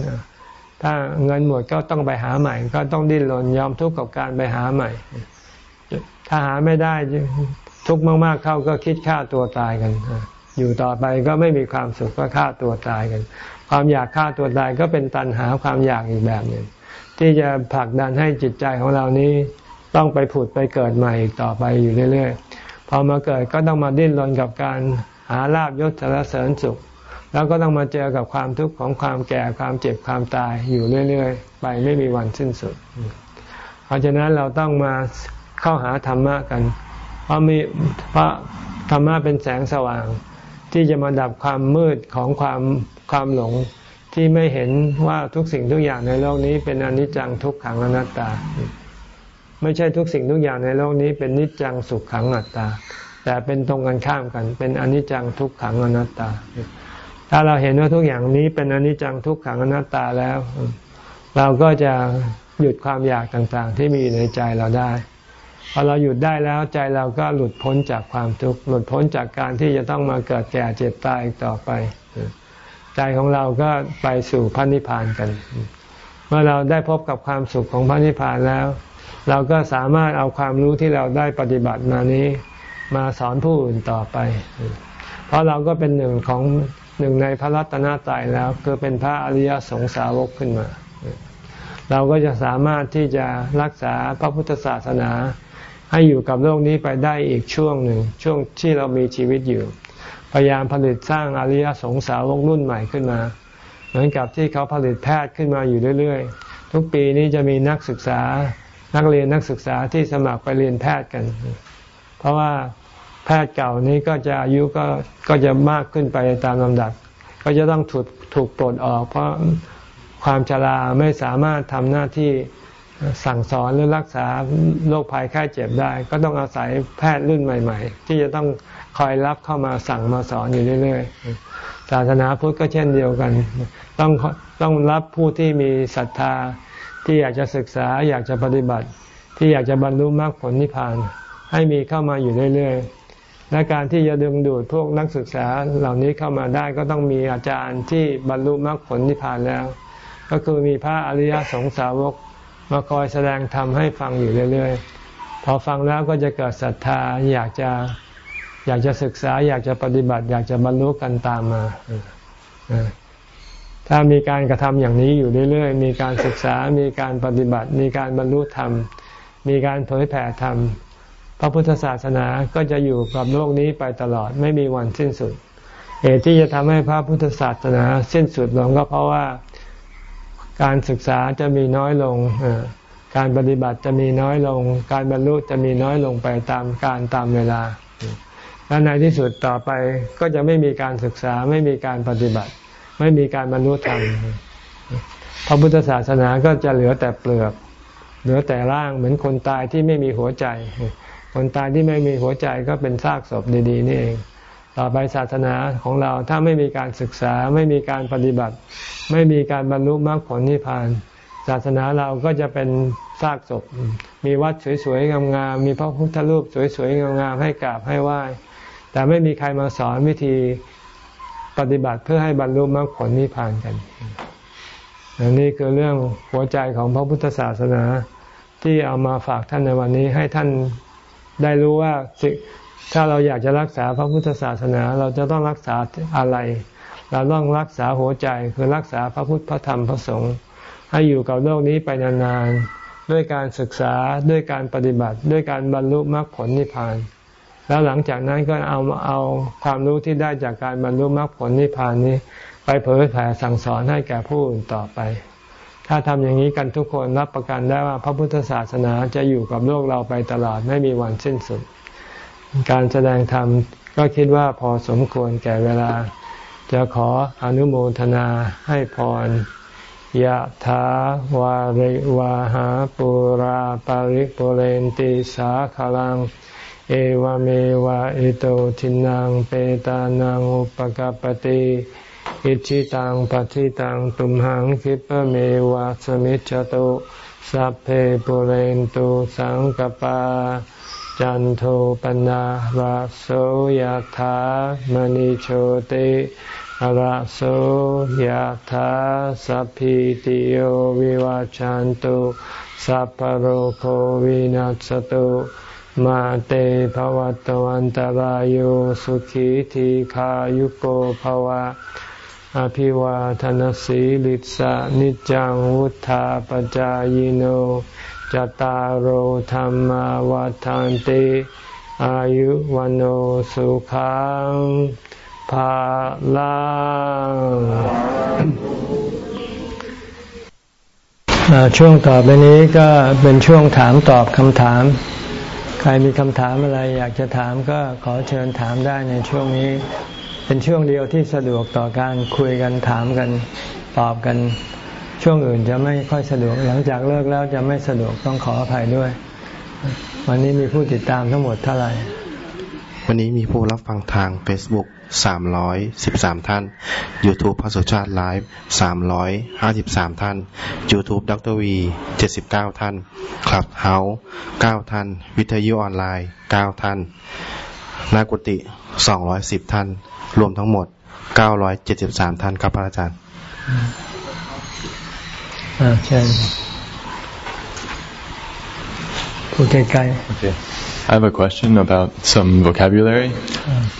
ถ้าเงินหมดก็ต้องไปหาใหม่ ก็ต้องดิ้นรนยอมทุกข์กับการไปหาใหม่ ถ้าหาไม่ได้ทุกข์มากๆเข้าก็คิดฆ่าตัวตายกัน อยู่ต่อไปก็ไม่มีความสุขก็ฆ่าตัวตายกัน ความอยากฆ่าตัวตายก็เป็นตันหาความอยากอีกแบบหนึ่งที่จะผลักดันให้จิตใจของเรานี้ต้องไปผุดไปเกิดใหม่อีกต่อไปอยู่เรื่อยๆ พอมาเกิดก็ต้องมาดิ้นรนกับการหาลาบยศสารเสริญสุข แล้วก็ต้องมาเจอกับความทุกข์ของความแก่ความเจ็บความตายอยู่เรื่อยๆ ไปไม่มีวันสิ้นสุด เพราะฉะนั้นเราต้องมาเข้าหาธรรมะกัน เพราะมีเพราะธรรมะเป็นแสงสว่าง ที่จะมาดับความมืดของความความหลงที่ไม่เห็นว่าทุกสิ่งทุกอย่างในโลกนี้เป็นอนิจจังทุกขังอนัตตา ไม่ใช่ทุกสิ่งทุกอย่างในโลกนี้เป็นนิจจังสุขขังอนัตตา แต่เป็นตรงกันข้ามกัน เป็นอนิจจังทุกขังอนัตตา ถ้าเราเห็นว่าทุกอย่างนี้เป็นอนิจจังทุกขังอนัตตาแล้ว เราก็จะหยุดความอยากต่างๆ ที่มีในใจเราได้พอเราหยุดได้แล้วใจเราก็หลุดพ้นจากความทุกข์หลุดพ้นจากการที่จะต้องมาเกิดแก่เจ็บตายต่อไป ใจของเราก็ไปสู่พระนิพพานกัน เมื่อเราได้พบกับความสุขของพระนิพพานแล้ว เราก็สามารถเอาความรู้ที่เราได้ปฏิบัติมานี้ มาสอนผู้อื่นต่อไป เพราะเราก็เป็นหนึ่งของ หนึ่งในพระรัตนตรัยแล้วคือเป็นพระอริยสงสาวกขึ้นมา เราก็จะสามารถที่จะรักษาพระพุทธศาสนา ให้อยู่กับโลกนี้ไปได้อีกช่วงหนึ่ง ช่วงที่เรามีชีวิตอยู่ พยายามผลิตสร้างอริยสงสาวกรุ่นใหม่ขึ้นมา เหมือนกับที่เขาผลิตแพทย์ขึ้นมาอยู่เรื่อยๆ ทุกปีนี้จะมีนักศึกษานักเรียนนักศึกษาที่สมัครไปเรียนแพทย์กัน เพราะว่า แพทย์เก่านี้ก็จะอายุก็ก็จะมากขึ้นไปตามลำดับ ก็จะต้องถูกถูกปลดออก เพราะความชราไม่สามารถทำหน้าที่สั่งสอนหรือรักษาโรคภัยไข้เจ็บได้ ก็ต้องอาศัยแพทย์รุ่นใหม่ ๆ ที่จะต้องคอยรับเข้ามาสั่งมาสอนอยู่เรื่อยๆ ศาสนาพุทธก็เช่นเดียวกัน ต้องต้องรับผู้ที่มีศรัทธาที่อยากจะศึกษาอยากจะปฏิบัติ ที่อยากจะบรรลุมรรคผลนิพพาน ให้มีเข้ามาอยู่เรื่อยๆ และการที่จะดึงดูดพวกนักศึกษาเหล่านี้เข้ามาได้ก็ต้องมีอาจารย์ที่บรรลุมรรคผลนิพพานแล้ว ก็คือมีพระอริยสงสาวกมาคอยแสดงธรรมให้ฟังอยู่เรื่อยๆ พอฟังแล้วก็จะเกิดศรัทธาอยากจะอยากจะศึกษา อยากจะปฏิบัติ อยากจะบรรลุกันตามมา ถ้ามีการกระทำอย่างนี้อยู่เรื่อยๆ มีการศึกษา มีการปฏิบัติ มีการบรรลุธรรม มีการเผยแผ่ธรรม ระพุทธศาสนาก็จะอยู่กับโลกนี้ไปตลอดไม่มีวันสิ้นสุด เหตุที่จะทำให้พระพุทธศาสนาสิ้นสุดลงก็เพราะว่าการศึกษาจะมีน้อยลง การปฏิบัติจะมีน้อยลง การบรรลุจะมีน้อยลงไปตามการตามเวลา และในที่สุดต่อไปก็จะไม่มีการศึกษาไม่มีการปฏิบัติ ไม่มีการบรรลุธรรมพระพุทธศาสนาก็จะเหลือแต่เปลือก เหลือแต่ร่างเหมือนคนตายที่ไม่มีหัวใจ คนตายที่ไม่มีหัวใจก็เป็นซากศพดีๆนี่เอง ต่อไปศาสนาของเราถ้าไม่มีการศึกษาไม่มีการปฏิบัติ ไม่มีการบรรลุมรรคผลนิพพาน ศาสนาเราก็จะเป็นซากศพ มีวัดสวยๆงามๆมีพระพุทธรูปสวยๆงามๆให้กราบให้ไหว้แต่ไม่มีใครมาสอนวิธีปฏิบัติเพื่อให้บรรลุมรรคผลนิพพานกันอันนี้คือเรื่องหัวใจของพระพุทธศาสนาที่เอามาฝากท่านในวันนี้ให้ท่าน ได้รู้ว่าถ้าเราอยากจะรักษาพระพุทธศาสนา เราจะต้องรักษาอะไร เราต้องรักษาหัวใจคือรักษาพระพุทธพระธรรมพระสงฆ์ให้อยู่กับโลกนี้ไปนานๆด้วยการศึกษาด้วยการปฏิบัติ ด้วยการบรรลุมรรคผลนิพพาน แล้วหลังจากนั้นก็เอาเอาความรู้ที่ได้จากการบรรลุมรรคผลนิพพานนี้ ไปเผยแผ่สั่งสอนให้แก่ผู้อื่นต่อไป ถ้าทำอย่างนี้กันทุกคนรับประกันได้ว่าพระพุทธศาสนาจะอยู่กับโลกเราไปตลอดไม่มีวันสิ้นสุด การแสดงธรรมก็คิดว่าพอสมควรแก่เวลา จะขออนุโมทนาให้พรยะถาวาริวาหาปุราปาริปุเรนติสาขลัง เอวเมวะอิโตทินังเปตานังอุปกปติ อิชิตังปฏิตังตุมหังคิปเมวะสมิจจตุสัพเพปุเรนตุสังกปา จันโทปนะระโสยธามณิโชติระโสยธาสัพพิติโยวิวาจันตุสัพพโรโควินัสตุมาเตภวัตวันตารโยสุขีทีขายุโกภวะ อภิวาทนสีลิสะนิจังวุธาปจายโนจตารโหธรรมวาทานติอายุวันโอสุขังภาลังช่วงต่อไปนี้ก็เป็นช่วงถามตอบคำถาม ใครมีคำถามอะไรอยากจะถามก็ขอเชิญถามได้ในช่วงนี้ เป็นช่วงเดียวที่สะดวกต่อการคุยกันถามกันตอบกัน ช่วงอื่นจะไม่ค่อยสะดวกหลังจากเลิกแล้วจะไม่สะดวกต้องขออภัยด้วย วันนี้มีผู้ติดตามทั้งหมดเท่าไหร่ วันนี้มีผู้รับฟังทาง Facebook 313 ท่าน YouTube พระสุชาติไลฟ์353 ท่าน YouTube ดรวี 79 ท่าน Clubhouse 9ท่าน วิทยุออนไลน์ 9 ท่านนากุติ 210 ท่าน รวมทั้งหมด 973 ท่านครับพระอาจารย์อ่าเชิญพูดใกล้ๆ Okay I have a question about some vocabulary.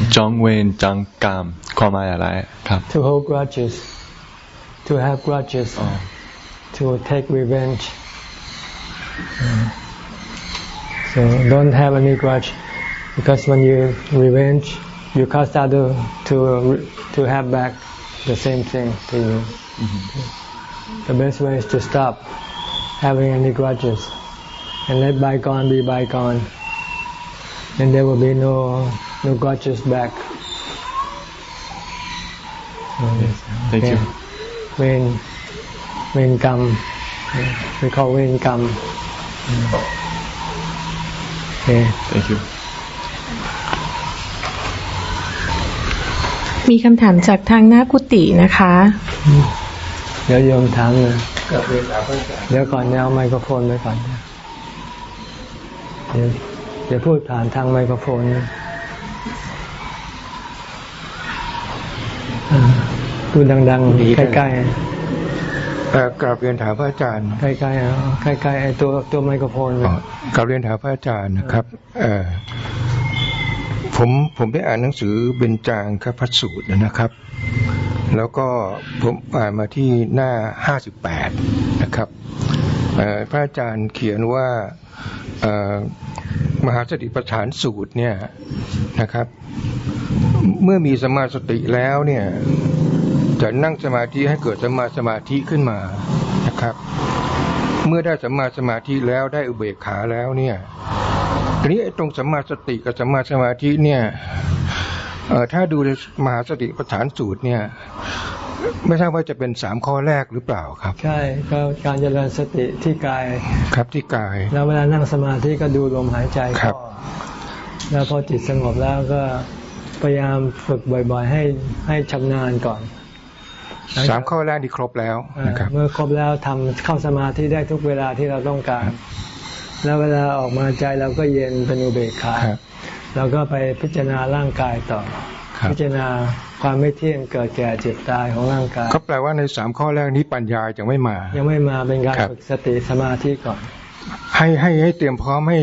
Jong Wen Jang Kam ความหมายอะไรครับ To hold grudges to have grudges to take revenge so don't have any grudge because when you revenge you cause other to to have back the same thing to you. Mm -hmm. The best way is to stop having any grudges and let bygone be bygone, and there will be no no grudges back. Thank you. When when come we call when come. Mm-hmm. Okay. Thank you. มีคำถามจากทางหน้ากุฏินะคะ เดี๋ยวโยมถามเลยเดี๋ยวก่อนเอาไมโครโฟนไปก่อนเดี๋ยวเดี๋ยวพูดผ่านทางไมโครโฟนพูดดังๆ ใกล้ๆกราบเรียนถามพระอาจารย์ ใกล้ๆใกล้ๆไอ้ตัวตัวไมโครโฟนกราบเรียนถามพระอาจารย์นะครับ ผมผมได้อ่านหนังสือเบญจางคพัสูตรนะครับ แล้วก็ผมอ่านมาที่หน้าห้าสิบแปดนะครับพระอาจารย์เขียนว่ามหาสติปัฏฐานสูตรเนี่ยนะครับ เมื่อมีสมาสติแล้วเนี่ยจะนั่งสมาธิให้เกิดสมาสมาธิขึ้นมานะครับ เมื่อได้สมาสมาธิแล้วได้อุเบกขาแล้วเนี่ย ทีนี้ตรงสมาสติกับสมาสมาธิเนี่ยถ้าดูในมหาสติปัฏฐานสูตรเนี่ยไม่ทราบว่าจะเป็นสามข้อแรกหรือเปล่าครับ ใช่ก็การเจริญสติที่กายครับที่กาย แล้วเวลานั่งสมาธิก็ดูลมหายใจครับ แล้วพอจิตสงบแล้วก็พยายามฝึกบ่อยๆ ให้ให้ชำนาญก่อนสามข้อแรกที่ครบแล้วนะครับเมื่อครบแล้วทำเข้าสมาธิได้ทุกเวลาที่เราต้องการ แล้วเวลาออกมาใจเราก็เย็นเป็นอุเบกขาเราก็ไปพิจารณาร่างกายต่อ พิจารณาความไม่เที่ยงเกิดแก่เจ็บตายของร่างกาย ก็แปลว่าในสามข้อแรกนี้ปัญญายังไม่มา ยังไม่มาเป็นการฝึกสติสมาธิก่อน ให้ให้ให้เตรียมพร้อมให้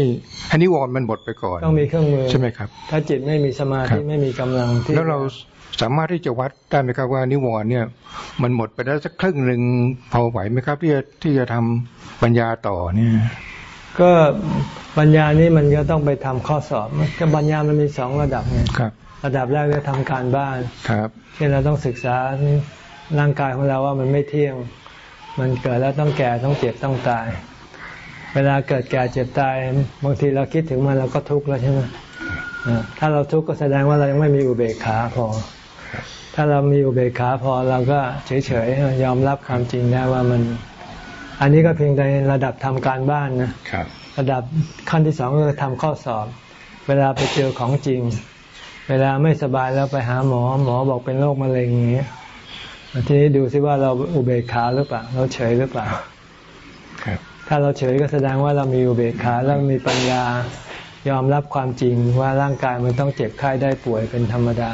ให้นิวรณ์มันหมดไปก่อน ต้องมีเครื่องมือใช่ไหมครับ ถ้าจิตไม่มีสมาธิไม่มีกำลังที่แล้วเราสามารถที่จะวัดได้ไหมครับว่านิวรณ์เนี่ย มันหมดไปได้สักครึ่งหนึ่งพอไหวไหมครับที่จะที่จะทำปัญญาต่อเนี่ย ก็ปัญญานี้มันก็ต้องไปทำข้อสอบ ก็ปัญญามันมีสองระดับไงครับระดับแรกเราทำการบ้านครับเช่นเราต้องศึกษาร่างกายของเราว่ามันไม่เที่ยง มันเกิดแล้วต้องแก่ต้องเจ็บต้องตาย เวลาเกิดแก่เจ็บตายบางทีเราคิดถึงมันเราก็ทุกข์แล้วใช่ไหมถ้าเราทุกข์ก็แสดงว่าเรายังไม่มีอุเบกขาพอ ถ้าเรามีอุเบกขาพอเราก็เฉยๆยอมรับความจริงได้ว่ามัน อันนี้ก็เพียงแต่ระดับทำการบ้านนะระดับขั้นที่สองก็คือทำข้อสอบ เวลาไปเจอของจริง เวลาไม่สบายแล้วไปหาหมอ หมอบอกเป็นโรคมะเร็งอย่างเงี้ยทีนี้ดูซิว่าเราอุเบกขาหรือเปล่า เราเฉยหรือเปล่าถ้าเราเฉยก็แสดงว่าเรามีอุเบกขาแล้วมีปัญญายอมรับความจริงว่าร่างกายมันต้องเจ็บไข้ได้ป่วยเป็นธรรมดา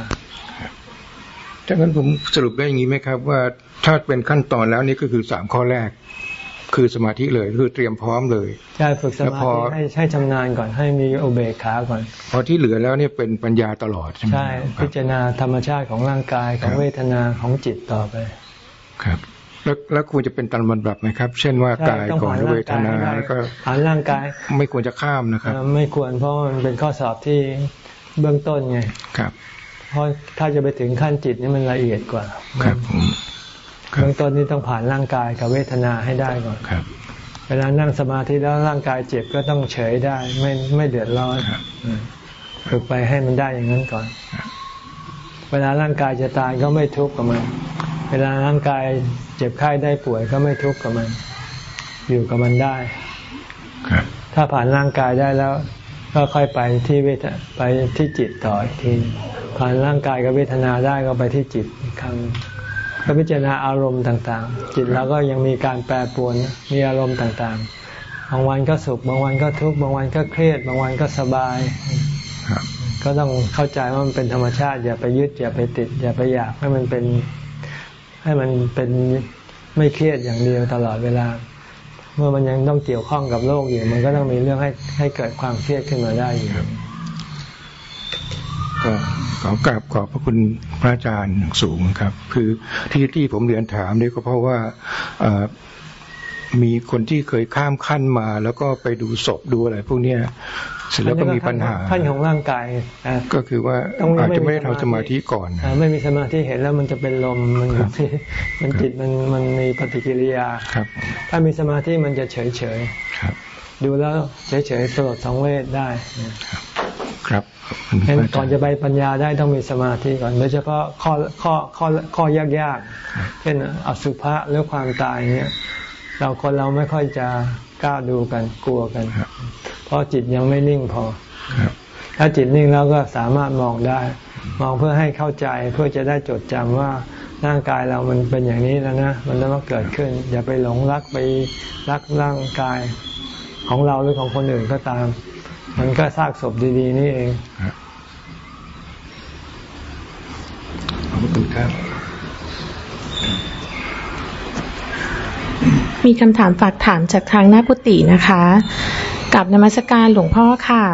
ดังนั้นผมสรุปได้อย่างนี้ไหมครับ ว่าถ้าเป็นขั้นตอนแล้วนี่ก็คือสามข้อแรก คือสมาธิเลยคือเตรียมพร้อมเลยใช่ฝึกสแล้วมาพอธิให้ให้ชำนาญก่อนให้มีอุเบกขาก่อน พอที่เหลือแล้วเนี่ยเป็นปัญญาตลอดใช่ไหมใช่ครัพิบจารณาธรรมชาติของร่างกายของครับเวทนาของจิตต่อไปครับแล้วแล้วควรจะเป็นตามลำดับไหมครับ เช่นว่าใช่กายต้องก่อนผ่านเวร่างทกายนาให้ได้แล้วก็ผ่านร่างกายไม่ควรจะข้ามนะครับเอ่อไม่ควรเพราะมันเป็นข้อสอบที่เบื้องต้นไงครับ เพราะถ้าจะไปถึงขั้นจิตนี่มันละเอียดกว่า ครับผมครับ เบื้องต้นนี่ต้องผ่านร่างกายกับเวทนาให้ได้ก่อนครับ เวลานั่งสมาธิแล้วร่างกายเจ็บก็ต้องเฉยได้ ไม่ไม่เดือดร้อนครับอืมฝึกไปให้มันได้อย่างนั้นก่อน เวลาร่างกายจะตายก็ไม่ทุกข์กับมัน เวลาร่างกายเจ็บไข้ได้ป่วยก็ไม่ทุกข์กับมัน อยู่กับมันได้ครับถ้าผ่านร่างกายได้แล้ว ก็ค่อยไปที่เวทไปที่จิตต่ออีกทีผ่านร่างกายกับเวทนาได้ก็ไปที่จิตอีกครั้ง ก็พิจารณาอารมณ์ต่างๆ จิตเราก็ยังมีการแปรปรวนมีอารมณ์ต่างๆ บางวันก็สุข บางวันก็ทุกข์บางวันก็เครียด บางวันก็สบาย ก็ต้องเข้าใจว่ามันเป็นธรรมชาติ อย่าไปยึดอย่าไปติด อย่าไปอยากให้มันเป็นให้มันเป็นไม่เครียดอย่างเดียวตลอดเวลา เมื่อมันยังต้องเกี่ยวข้องกับโลกอยู่ มันก็ต้องมีเรื่องให้ให้เกิดความเครียดขึ้นมาได้อยู่ ก็ขอกราบขอบพระคุณพระอาจารย์อย่างสูงครับ คือที่ที่ผมเรียนถามนี่ก็เพราะว่าเอ่อมีคนที่เคยข้ามขั้นมา แล้วก็ไปดูศพดูอะไรพวกเนี้ยเสร็จแล้วก็มีปัญหาขั้นของร่างกายอะก็คือว่าต้องอาจจะไม่ไม่มีได้ทำสมาธิก่อนอ่าไม่มีสมาธิเห็นแล้วมันจะเป็นลมมันอยู่ที่มันจิตมันมันมีปฏิกิริยาครับ ถ้ามีสมาธิมันจะเฉยเฉยครับๆดูแล้วเฉยเฉยๆสลดสังเวชได้ครับขอบ คุณพงั้นระอาก่จาอนรย์จะไปปัญญาได้ต้องมีสมาธิก่อนโดยเฉพาะข้อข้อข้อข้อยากๆเช่นอสุภะหรือความตายเนี่ยเราคนเราไม่ค่อยจะกล้าดูกันกลัวกันครับเพราะจิตยังไม่นิ่งพอครับถ้าจิตนิ่งแล้วก็สามารถมองได้ มองเพื่อให้เข้าใจเพื่อจะได้จดจำว่าร่างกายเรามันเป็นอย่างนี้แล้วนะมันต้องมาเกิดขึ้น อย่าไปหลงรักไปรักร่างกายของเราหรือของคนอื่นก็ตาม มันก็ซากศพดีๆ นี่เองขอบคุณครับ มีคำถามฝากถามจากทางหน้ากุฏินะคะ กับนมัสการหลวงพ่อค่ะ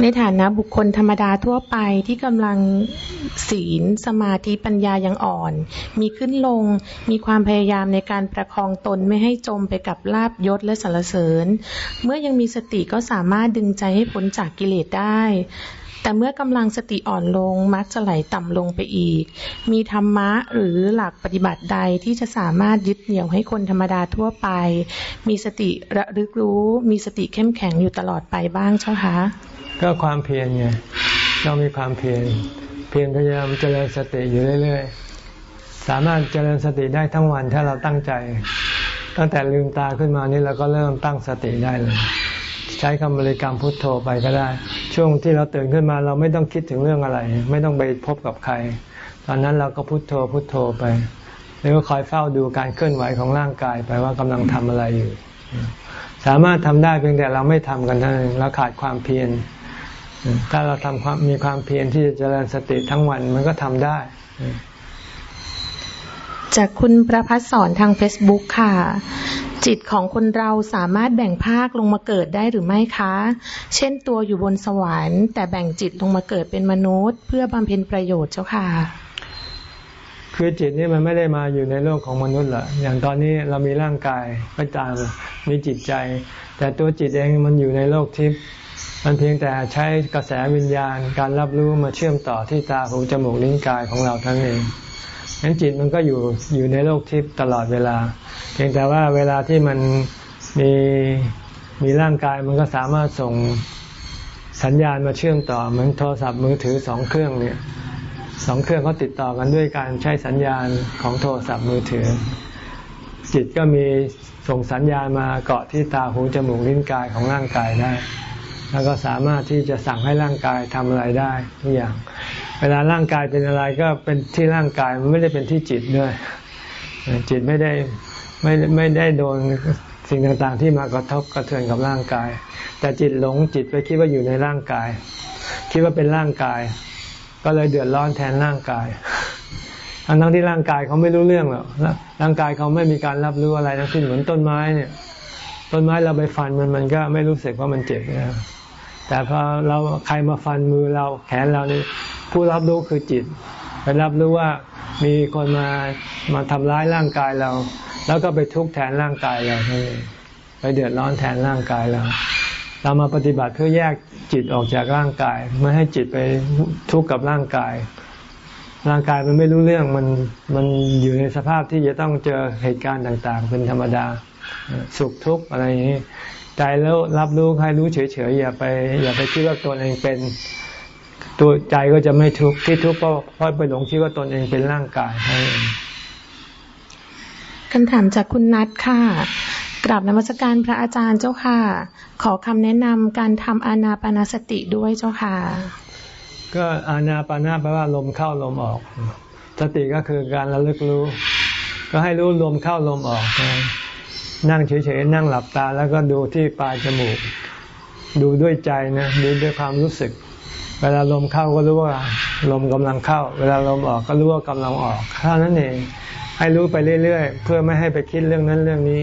ในฐานะบุคคลธรรมดาทั่วไปที่กำลังศีล สมาธิปัญญายังอ่อน มีขึ้นลงมีความพยายามในการประคองตนไม่ให้จมไปกับลาบยศและสรรเสริญ เมื่อยังมีสติก็สามารถดึงใจให้พ้นจากกิเลสได้ แต่เมื่อกำลังสติอ่อนลงมักจะไหลต่ำลงไปอีก มีธรรมะหรือหลักปฏิบัติใดที่จะสามารถยึดเหนี่ยวให้คนธรรมดาทั่วไป มีสติระลึกรู้ มีสติเข้มแข็งอยู่ตลอดไปบ้างเจ้าคะก็ความเพียรไงต้องมีความเพียรเพียรพยายามเจริญสติอยู่เรื่อยๆ สามารถเจริญสติได้ทั้งวันถ้าเราตั้งใจ ตั้งแต่ลืมตาขึ้นมานี่เราก็เริ่มตั้งสติได้เลย ใช้คำบริกรรมพุทโธไปก็ได้ ช่วงที่เราตื่นขึ้นมาเราไม่ต้องคิดถึงเรื่องอะไร ไม่ต้องไปพบกับใคร ตอนนั้นเราก็พุทโธพุทโธไปแล้วก็คอยเฝ้าดูการเคลื่อนไหวของร่างกายไปว่ากำลังทำอะไรอยู่ สามารถทำได้เพียงแต่เราไม่ทำกันเท่านั้นเราขาดความเพียรถ้าเราทำความมีความเพียรที่จะเจริญสติทั้งวันมันก็ทำได้ จากคุณประพัฒสอนทาง Facebook ค่ะ จิตของคนเราสามารถแบ่งภาคลงมาเกิดได้หรือไม่คะ เช่นตัวอยู่บนสวรรค์ แต่แบ่งจิตลงมาเกิดเป็นมนุษย์ เพื่อบำเพ็ญประโยชน์เจ้าค่ะ คือจิตนี่มันไม่ได้มาอยู่ในโลกของมนุษย์หรอกอย่างตอนนี้เรามีร่างกายก็ตามมีจิตใจ แต่ตัวจิตเองมันอยู่ในโลกทิพย์มันเพียงแต่ใช้กระแสวิญญาณการรับรู้มาเชื่อมต่อที่ตาหูจมูกลิ้นกายของเราทั้งเอง งั้นจิตมันก็อยู่อยู่ในโลกทิพย์ตลอดเวลา เพียงแต่ว่าเวลาที่มันมีมีร่างกายมันก็สามารถส่งสัญญาณมาเชื่อมต่อเหมือนโทรศัพท์มือถือสองเครื่องเนี่ยสองเครื่องเขาติดต่อกันด้วยการใช้สัญญาณของโทรศัพท์มือถือ จิตก็มีส่งสัญญาณมาเกาะที่ตาหูจมูกลิ้นกายของร่างกายได้ แล้วก็สามารถที่จะสั่งให้ร่างกายทำอะไรได้ทุกอย่าง เวลาร่างกายเป็นอะไรก็เป็นที่ร่างกายมันไม่ได้เป็นที่จิตด้วย จิตไม่ได้ไม่ไม่ได้โดนสิ่งต่างๆ ที่มากระทบกระเทือนกับร่างกาย แต่จิตหลงจิตไปคิดว่าอยู่ในร่างกาย คิดว่าเป็นร่างกาย ก็เลยเดือดร้อนแทนร่างกายทั้งทั้งที่ร่างกายเขาไม่รู้เรื่องหรอกร่างกายเขาไม่มีการรับรู้อะไรทั้งสิ้นเหมือนต้นไม้เนี่ย ต้นไม้เราไปฟันมันมันก็ไม่รู้สึกว่ามันเจ็บนะแต่พอเราใครมาฟันมือเราแขนเรานี่ ผู้รับรู้คือจิตไปรับรู้ว่ามีคนมามาทำร้ายร่างกายเรา แล้วก็ไปทุกข์แทนร่างกายเราไปเดือดร้อนแทนร่างกายเรา เรามาปฏิบัติเพื่อแยกจิตออกจากร่างกาย ไม่ให้จิตไปทุกข์กับร่างกาย ร่างกายมันไม่รู้เรื่องมันมันอยู่ในสภาพที่จะต้องเจอเหตุการณ์ต่าง ๆ เป็นธรรมดาสุขทุกข์อะไรอย่างนี้ใจแล้วรับรู้ให้รู้เฉยๆอย่าไป อย่าไปคิดว่าตัวเองเป็น ตัวใจก็จะไม่ทุกข์ที่ทุกข์ก็เพราะไปหลงคิดว่าตนเองเป็นร่างกายให้คำถามจากคุณนัทค่ะกราบนมัสการพระอาจารย์เจ้าค่ะ ขอคำแนะนำการทำอานาปนาสติด้วยเจ้าค่ะ ก็อานาปานาแปลว่าลมเข้าลมออก สติก็คือการระลึกรู้ ก็ให้รู้ลมเข้าลมออก นั่งเฉยๆนั่งหลับตาแล้วก็ดูที่ปลายจมูก ดูด้วยใจนะดูด้วยความรู้สึก เวลาลมเข้าก็รู้ว่า ลมกำลังเข้า เวลาลมออกก็รู้ว่ากำลังออกเท่านั้นเองให้รู้ไปเรื่อยๆ เพื่อไม่ให้ไปคิดเรื่องนั้นเรื่องนี้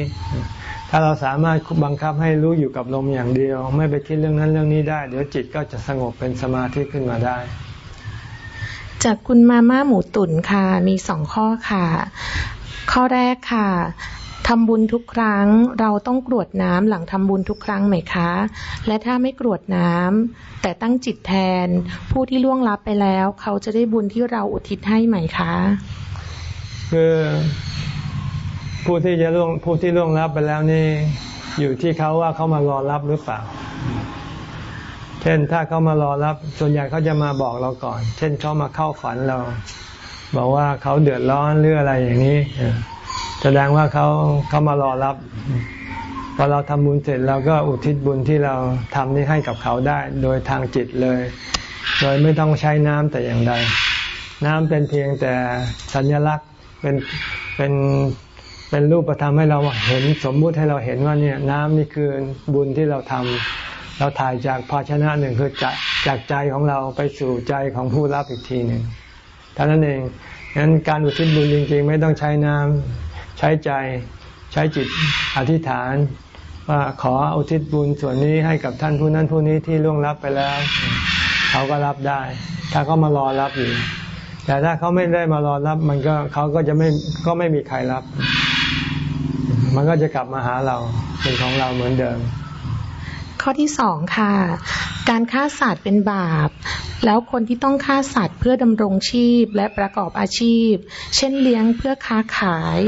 ถ้าเราสามารถบังคับให้รู้อยู่กับลมอย่างเดียว ไม่ไปคิดเรื่องนั้นเรื่องนี้ได้ เดี๋ยวจิตก็จะสงบเป็นสมาธิขึ้นมาได้จากคุณมาม่าหมูตุ๋นค่ะ มีสองข้อค่ะ ข้อแรกค่ะ ทำบุญทุกครั้ง เราต้องกรวดน้ำหลังทำบุญทุกครั้งไหมคะ และถ้าไม่กรวดน้ำแต่ตั้งจิตแทน ผู้ที่ล่วงลับไปแล้ว เขาจะได้บุญที่เราอุทิศให้ไหมคะคือผู้ที่จะล่วงผู้ที่ล่วงลับไปแล้วนี่อยู่ที่เขาว่าเขามารอรับหรือเปล่า เช่นถ้าเขามารอรับ ส่วนใหญ่เขาจะมาบอกเราก่อน เช่นเขามาเข้าฝันเรา บอกว่าเขาเดือดร้อนหรืออะไรอย่างนี้ แสดงว่าเขาเขามารอรับพอเราทำบุญเสร็จเราก็อุทิศบุญที่เราทำนี้ให้กับเขาได้ โดยทางจิตเลย โดยไม่ต้องใช้น้ำแต่อย่างใด น้ำเป็นเพียงแต่สัญลักษณ์เป็นเป็นเป็นรูปธรรมให้เราเห็นสมมุติให้เราเห็นว่าเนี่ยน้ำนี่คือบุญที่เราทำเราถ่ายจากภาชนะหนึ่งคือจากจากใจของเราไปสู่ใจของผู้รับอีกทีหนึ่งเท่านั้นเองงั้นการอุทิศบุญจริง ๆ ไม่ต้องใช้น้ำ ใช้ใจใช้จิตอธิษฐาน ว่าขออุทิศบุญส่วนนี้ให้กับท่านผู้นั้นผู้นี้ที่ล่วงลับไปแล้ว เขาก็รับได้ ถ้าเขามารอรับอยู่ แต่ถ้าเขาไม่ได้มารอรับ มันก็เขาก็จะไม่ก็ไม่มีใครรับ มันก็จะกลับมาหาเราเป็นของเราเหมือนเดิม ข้อที่สองค่ะ การฆ่าสัตว์เป็นบาปแล้วคนที่ต้องฆ่าสัตว์เพื่อดำรงชีพและประกอบอาชีพ เช่นเลี้ยงเพื่อค้าขาย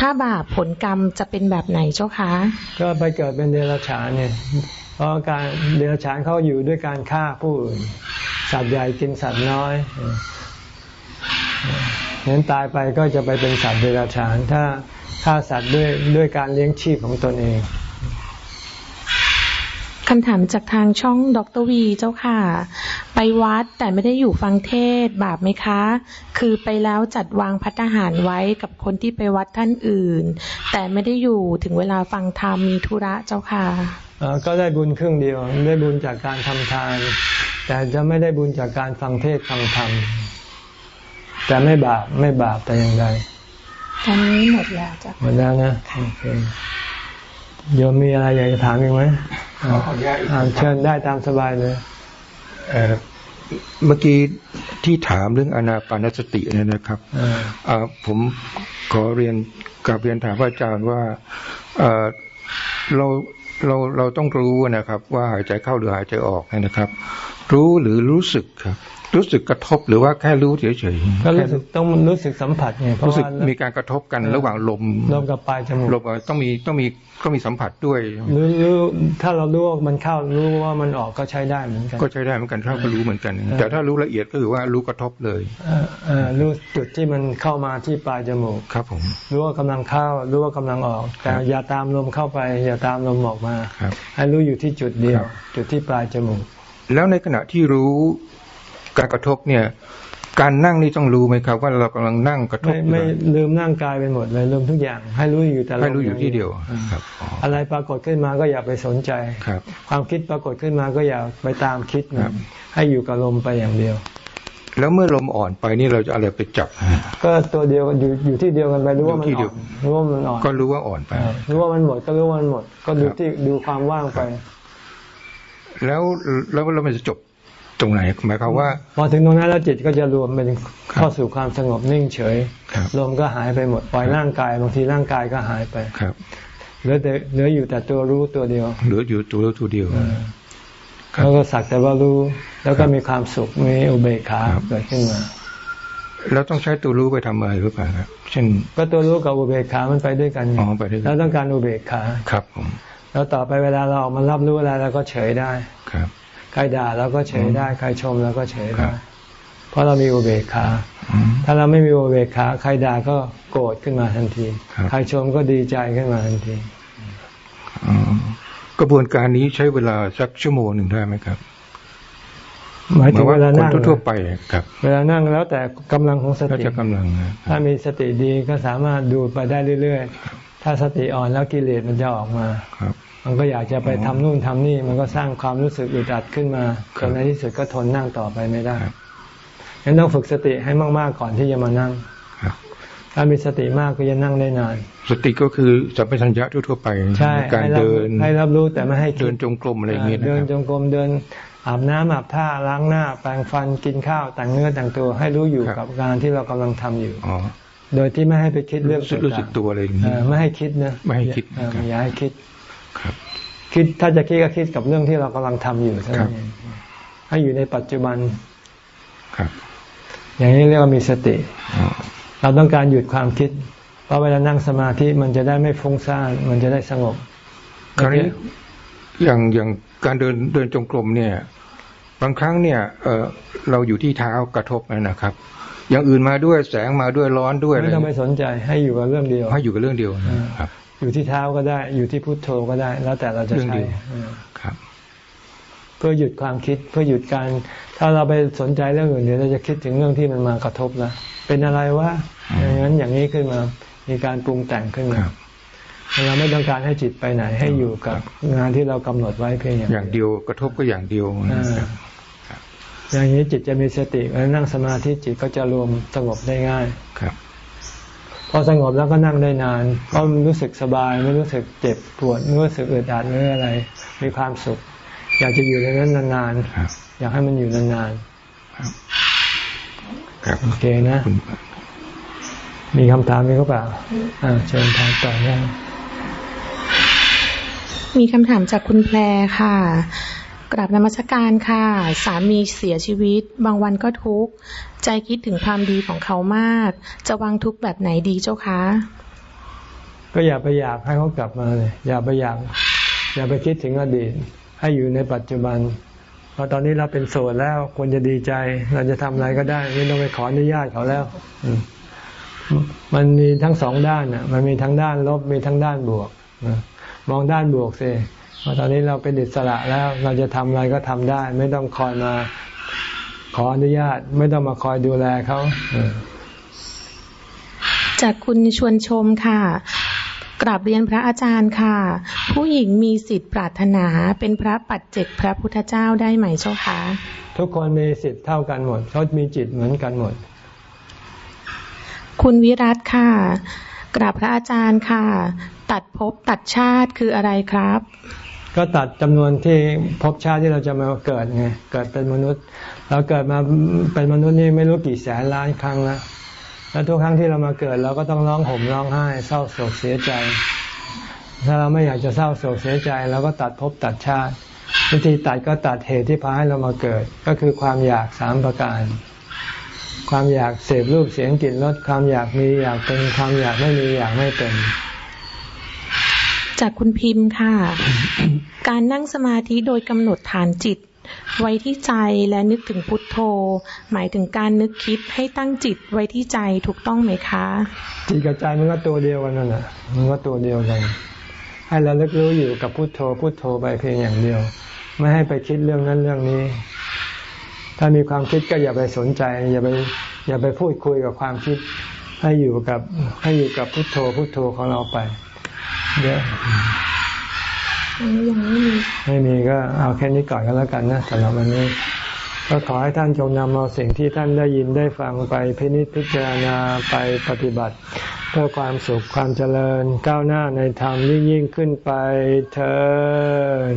ถ้าบาปผลกรรมจะเป็นแบบไหนเจ้าคะ ก็ไปเกิดเป็นเดรัจฉานเนี่ยเพราะการเดรัจฉานเขาอยู่ด้วยการฆ่าผู้อื่นสัตว์ใหญ่กินสัตว์น้อยนั้นตายไปก็จะไปเป็นสัตว์เดรัจฉาน ถ้าฆ่าสัตว์ด้วยด้วยการเลี้ยงชีพของตนเองคำถามจากทางช่องดรวีเจ้าค่ะไป วัดแต่ไม่ได้อยู่ฟังเทศบาปไหมคะ คือไปแล้วจัดวางพัฒหารไว้กับคนที่ไปวัดท่านอื่น แต่ไม่ได้อยู่ถึงเวลาฟังธรรมมีธุระเจ้าค่ะก็ได้บุญครึ่งเดียวได้บุญจากการทำทาน แต่จะไม่ได้บุญจากการฟังเทศฟังธรรมแต่ไม่บาปไม่บาปแต่อย่างใดตอนนี้หมดแล้วจ้ะหมดแล้วนะโอเคโยมมีอะไรอยากจะถามอีกไหมเชิญได้ตามสบายเลย เมื่อกี้ที่ถามเรื่องอนาปานสติเนี่ยนะครับผมขอเรียนกับเรียนถามพระอาจารย์ว่าเราเราเราต้องรู้นะครับ ว่าหายใจเข้าหรือหายใจออกนะครับ รู้หรือรู้สึกครับ รู้สึกกระทบหรือว่าแค่รู้เฉยๆก็รู้สึกต้องรู้สึกสัมผัสไงรู้สึกมีการกระทบกันระหว่างลมลมกับปลายจมูกลมต้องมีต้องมีก็มีสัมผัสด้วยรู้รู้ถ้าเรารู้ว่ามันเข้ารู้ว่ามันออกก็ใช้ได้เหมือนกันก็ใช้ได้เหมือนกันถ้าก็รู้เหมือนกัน แต่ถ้ารู้ละเอียดก็คือว่ารู้กระทบเลยอรู้จุดที่มันเข้ามาที่ปลายจมูกครับผมรู้ว่ากำลังเข้ารู้ว่ากำลังออก แต่อย่าตามลมเข้าไป อย่าตามลมออกมาให้รู้อยู่ที่จุดเดียว จุดที่ปลายจมูกแล้วในขณะที่รู้ การกระทบเนี่ย การนั่งนี่ต้องรู้ไหมครับ ว่าเรากำลังนั่งกระทบไม่ไม่ลืมนั่งกายไปหมดเลยลืมทุกอย่าง ให้รู้อยู่แต่ให้รู้อยู่ที่เดียวครับ อะไรปรากฏขึ้นมาก็อย่าไปสนใจครับ ความคิดปรากฏขึ้นมาก็อย่าไปตามคิดนะให้อยู่กับลมไปอย่างเดียวแล้วเมื่อลมอ่อนไปนี่เราจะอะไรไปจับ ก็ตัวเดียวกันอยู่อยู่ที่เดียวกันไปรู้ว่ามันอยู่ที่เดีอ่ยอวนรู้ว่ามันอ่อนก็รู้ว่าอ่อนไปเออรู้ว่ามันหมดก็รู้ว่ามันหมด ก็ดูครับที่ดูความว่างไป แล้วแล้วแล้วมันจะจบ ตรงไหนหมายความว่า พอถึงตรงนั้นแล้วจิตก็จะรวมเป็นเข้าสู่ความสงบนิ่งเฉยครับลมก็หายไปหมดปล่อยร่างกายบางทีร่างกายก็หายไปครับเหลือแต่เหลืออยู่แต่ตัวรู้ตัวเดียวเหลืออยู่ตัวตัวเดียวครับแล้วก็สักแต่ว่ารู้ แล้วก็มีความสุขมีอุเบกขาครับเกิดขึ้นมาแล้วต้องใช้ตัวรู้ไปทำอะไรหรือเปล่าครับ เช่น ก็ตัวรู้กับอุเบกขา มันไปด้วยกันอ๋อไปด้วยกันแล้วต้องการอุเบกขา ครับผม แล้วต่อไปเวลาเราออกมารับรู้อะไรเราก็เฉยได้ ครับ ใครด่าเราก็เฉยได้ ใครชมเราก็เฉยครัได้บเพราะเรามีอุเบกขาอืมถ้าเราไม่มีอุเบกขา ใครด่าก็โกรธขึ้นมาทันทีครับใครชมก็ดีใจขึ้นมาทันทีอืมกระบวนการนี้ใช้เวลาสักชั่วโมงหนึ่งได้ไหมครับหมายถึงว่าเวลาคนนั่งทั่วๆไปครับ เวลานั่งแล้วแต่กำลังของสก็ติจะกำลังนะถ้ามีสติดีก็สามารถดูไปได้เรื่อย ๆ ถ้าสติอ่อนแล้วกิเลสมันจะออกมาครับ มันก็อยากจะไปทำนู่นทำนี่ มันก็สร้างความรู้สึกอึดอัดขึ้นมาคจรับนในที่สุดก็ทนนั่งต่อไปไม่ได้ครับงั้นต้องฝึกสติให้มากๆก่อนที่จะมานั่งครับถ้ามีสติมากก็จะนั่งได้นาน สติก็คือสัมปชัญญะทั่วๆไปใช่การให้รับเดิน ให้รับรู้แต่ไม่ให้คิเดิดนจงกรมอะไรอย่างเงี้ยนะเดินครับจงกรมเดินอาบน้ำอาบท่าล้างหน้า แปรงฟันกินข้าวแต่งเนื้อแต่งตัว ให้รู้อยู่ครับกับงานที่เรากำลังทำอยู่อ๋อโดยที่ไม่ให้ไปคิดเรื่องรู้สึกรู้สึกต่างๆตัวอะไรอย่างเอเงี้ยอไม่ให้คิดนะไม่ให้คิดเออครับอย่าให้คิดครับ คิดถ้าจะคิดก็คิดกับเรื่องที่เรากำลังทำอยู่เท่าครันั้บนเองให้อยู่ในปัจจุบันครับ อย่างนี้เรียกว่ามีสติอ๋อเราต้องการหยุดความคิด เพราะเวลานั่งสมาธิมันจะได้ไม่ฟุ้งซ่านมันจะได้สงบคราวนี้อย่างอย่างการเดินเดินจงกรมเนี่ย บางครั้งเนี่ย เออเราอยู่ที่เท้ากระทบนะครับ อย่างอื่นมาด้วยแสงมาด้วยร้อนด้วยอะไรไม่ต้องไปสนใจ ให้อยู่กับเรื่องเดียว ให้อยู่กับเรื่องเดียวนะครับ อยู่ที่เท้าก็ได้ อยู่ที่พุทโธก็ได้ แล้วแต่เราจะเรื่องใช้เดียวเออครับ เพื่อหยุดความคิดเพื่อหยุดการ ถ้าเราไปสนใจเรื่องอื่นเดี๋ยวเราจะคิดถึงเรื่องที่มันมากระทบแล้วเป็นอะไรวะอย่างนั้นอย่างนี้ขึ้นมา มีการปรุงแต่งขึ้นมาครับเราไม่ต้องการให้จิตไปไหน ให้อยู่กับงานที่เรากำหนดไว้เพียงอย่างอย่างเดียวกระทบก็อย่างเดียวอ่านะครับอย่างนี้จิตจะมีสติแล้วนั่งสมาธิจิตก็จะรวมสงบได้ง่ายครับ พอสงบแล้วก็นั่งได้นานเพราะมันรู้สึกสบายไม่รู้สึกเจ็บปวดไม่รู้สึกอึดอัดหรืออะไร มีความสุข อยากจะอยู่ในนั้นนานครับๆอยากให้มันอยู่นานครับๆโอเคนะคุณมีคำถามมีก็เปล่าอ่าเชิญถามต่อได้มีคำถามจากคุณแพรค่ะ กราบนมัสการค่ะ สามีเสียชีวิต บางวันก็ทุกข์ ใจคิดถึงความดีของเขามาก จะวางทุกข์แบบไหนดีเจ้าคะ ก็อย่าไปอยากให้เขากลับมาเลยอย่าไปอยาก อย่าไปคิดถึงอดีต ให้อยู่ในปัจจุบันเพราะตอนนี้เราเป็นโสดแล้วควรจะดีใจ เราจะทำอะไรก็ได้ ไม่ต้องไปขออนุญาตเขาแล้วมันมีทั้งสองด้านน่ะ มันมีทั้งด้านลบมีทั้งด้านบวกมองด้านบวกสิ ตอนนี้เราเป็นอิสระแล้วเราจะทำอะไรก็ทำได้ ไม่ต้องคอยมาขออนุญาต ไม่ต้องมาคอยดูแลเขาเออจากคุณชวนชมค่ะกราบเรียนพระอาจารย์ค่ะ ผู้หญิงมีสิทธิ์ปรารถนาเป็นพระปัจเจกพระพุทธเจ้าได้ไหมเจ้าคะทุกคนมีสิทธิ์เท่ากันหมดเขามีจิตเหมือนกันหมด คุณวิรัตค่ะ กราบพระอาจารย์ค่ะ ตัดภพตัดชาติคืออะไรครับ ก็ตัดจำนวนที่ภพชาติที่เราจะมาเกิดไงเกิดเป็นมนุษย์เราเกิดมาเป็นมนุษย์นี่ไม่รู้กี่แสนล้านครั้งแล้วแล้วทุกครั้งที่เรามาเกิดเราก็ต้องร้องห่มร้องไห้ เศร้าโศกเสียใจ ถ้าเราไม่อยากจะเศร้าโศกเสียใจเราก็ตัดภพตัดชาติ วิธีตัดก็ตัดเหตุที่พาให้เรามาเกิด ก็คือความอยากสามประการ ความอยากเสพรูปเสียงกลิ่นรสความอยากมีอยากเป็นความอยากไม่มีอยากไม่เป็น จากคุณพิมพ์ค่ะ การนั่งสมาธิโดยกำหนดฐานจิต ไว้ที่ใจและนึกถึงพุทโธ หมายถึงการนึกคิดให้ตั้งจิตไว้ที่ใจถูกต้องไหมคะ จิตกับใจมันก็ตัวเดียวกันนั่นแหละมันก็ตัวเดียวกัน ให้เราเลิกรู้อยู่กับพุทโธพุทโธไปเพียงอย่างเดียว ไม่ให้ไปคิดเรื่องนั้นเรื่องนี้ ถ้ามีความคิดก็อย่าไปสนใจ อย่าไปอย่าไปพูดคุยกับความคิด ให้อยู่กับให้อยู่กับพุทโธพุทโธของเราไป เดี๋ยวยังไม่มีไม่มีก็เอาแค่นี้ก่อนก็แล้วกันนะสำหรับวันนี้ ก็ขอให้ท่านจงนำเอาสิ่งที่ท่านได้ยินได้ฟังไปพินิจพิจารณาไปปฏิบัติ เพื่อความสุขความเจริญก้าวหน้าในธรรมยิ่งยิ่งขึ้นไปเถิด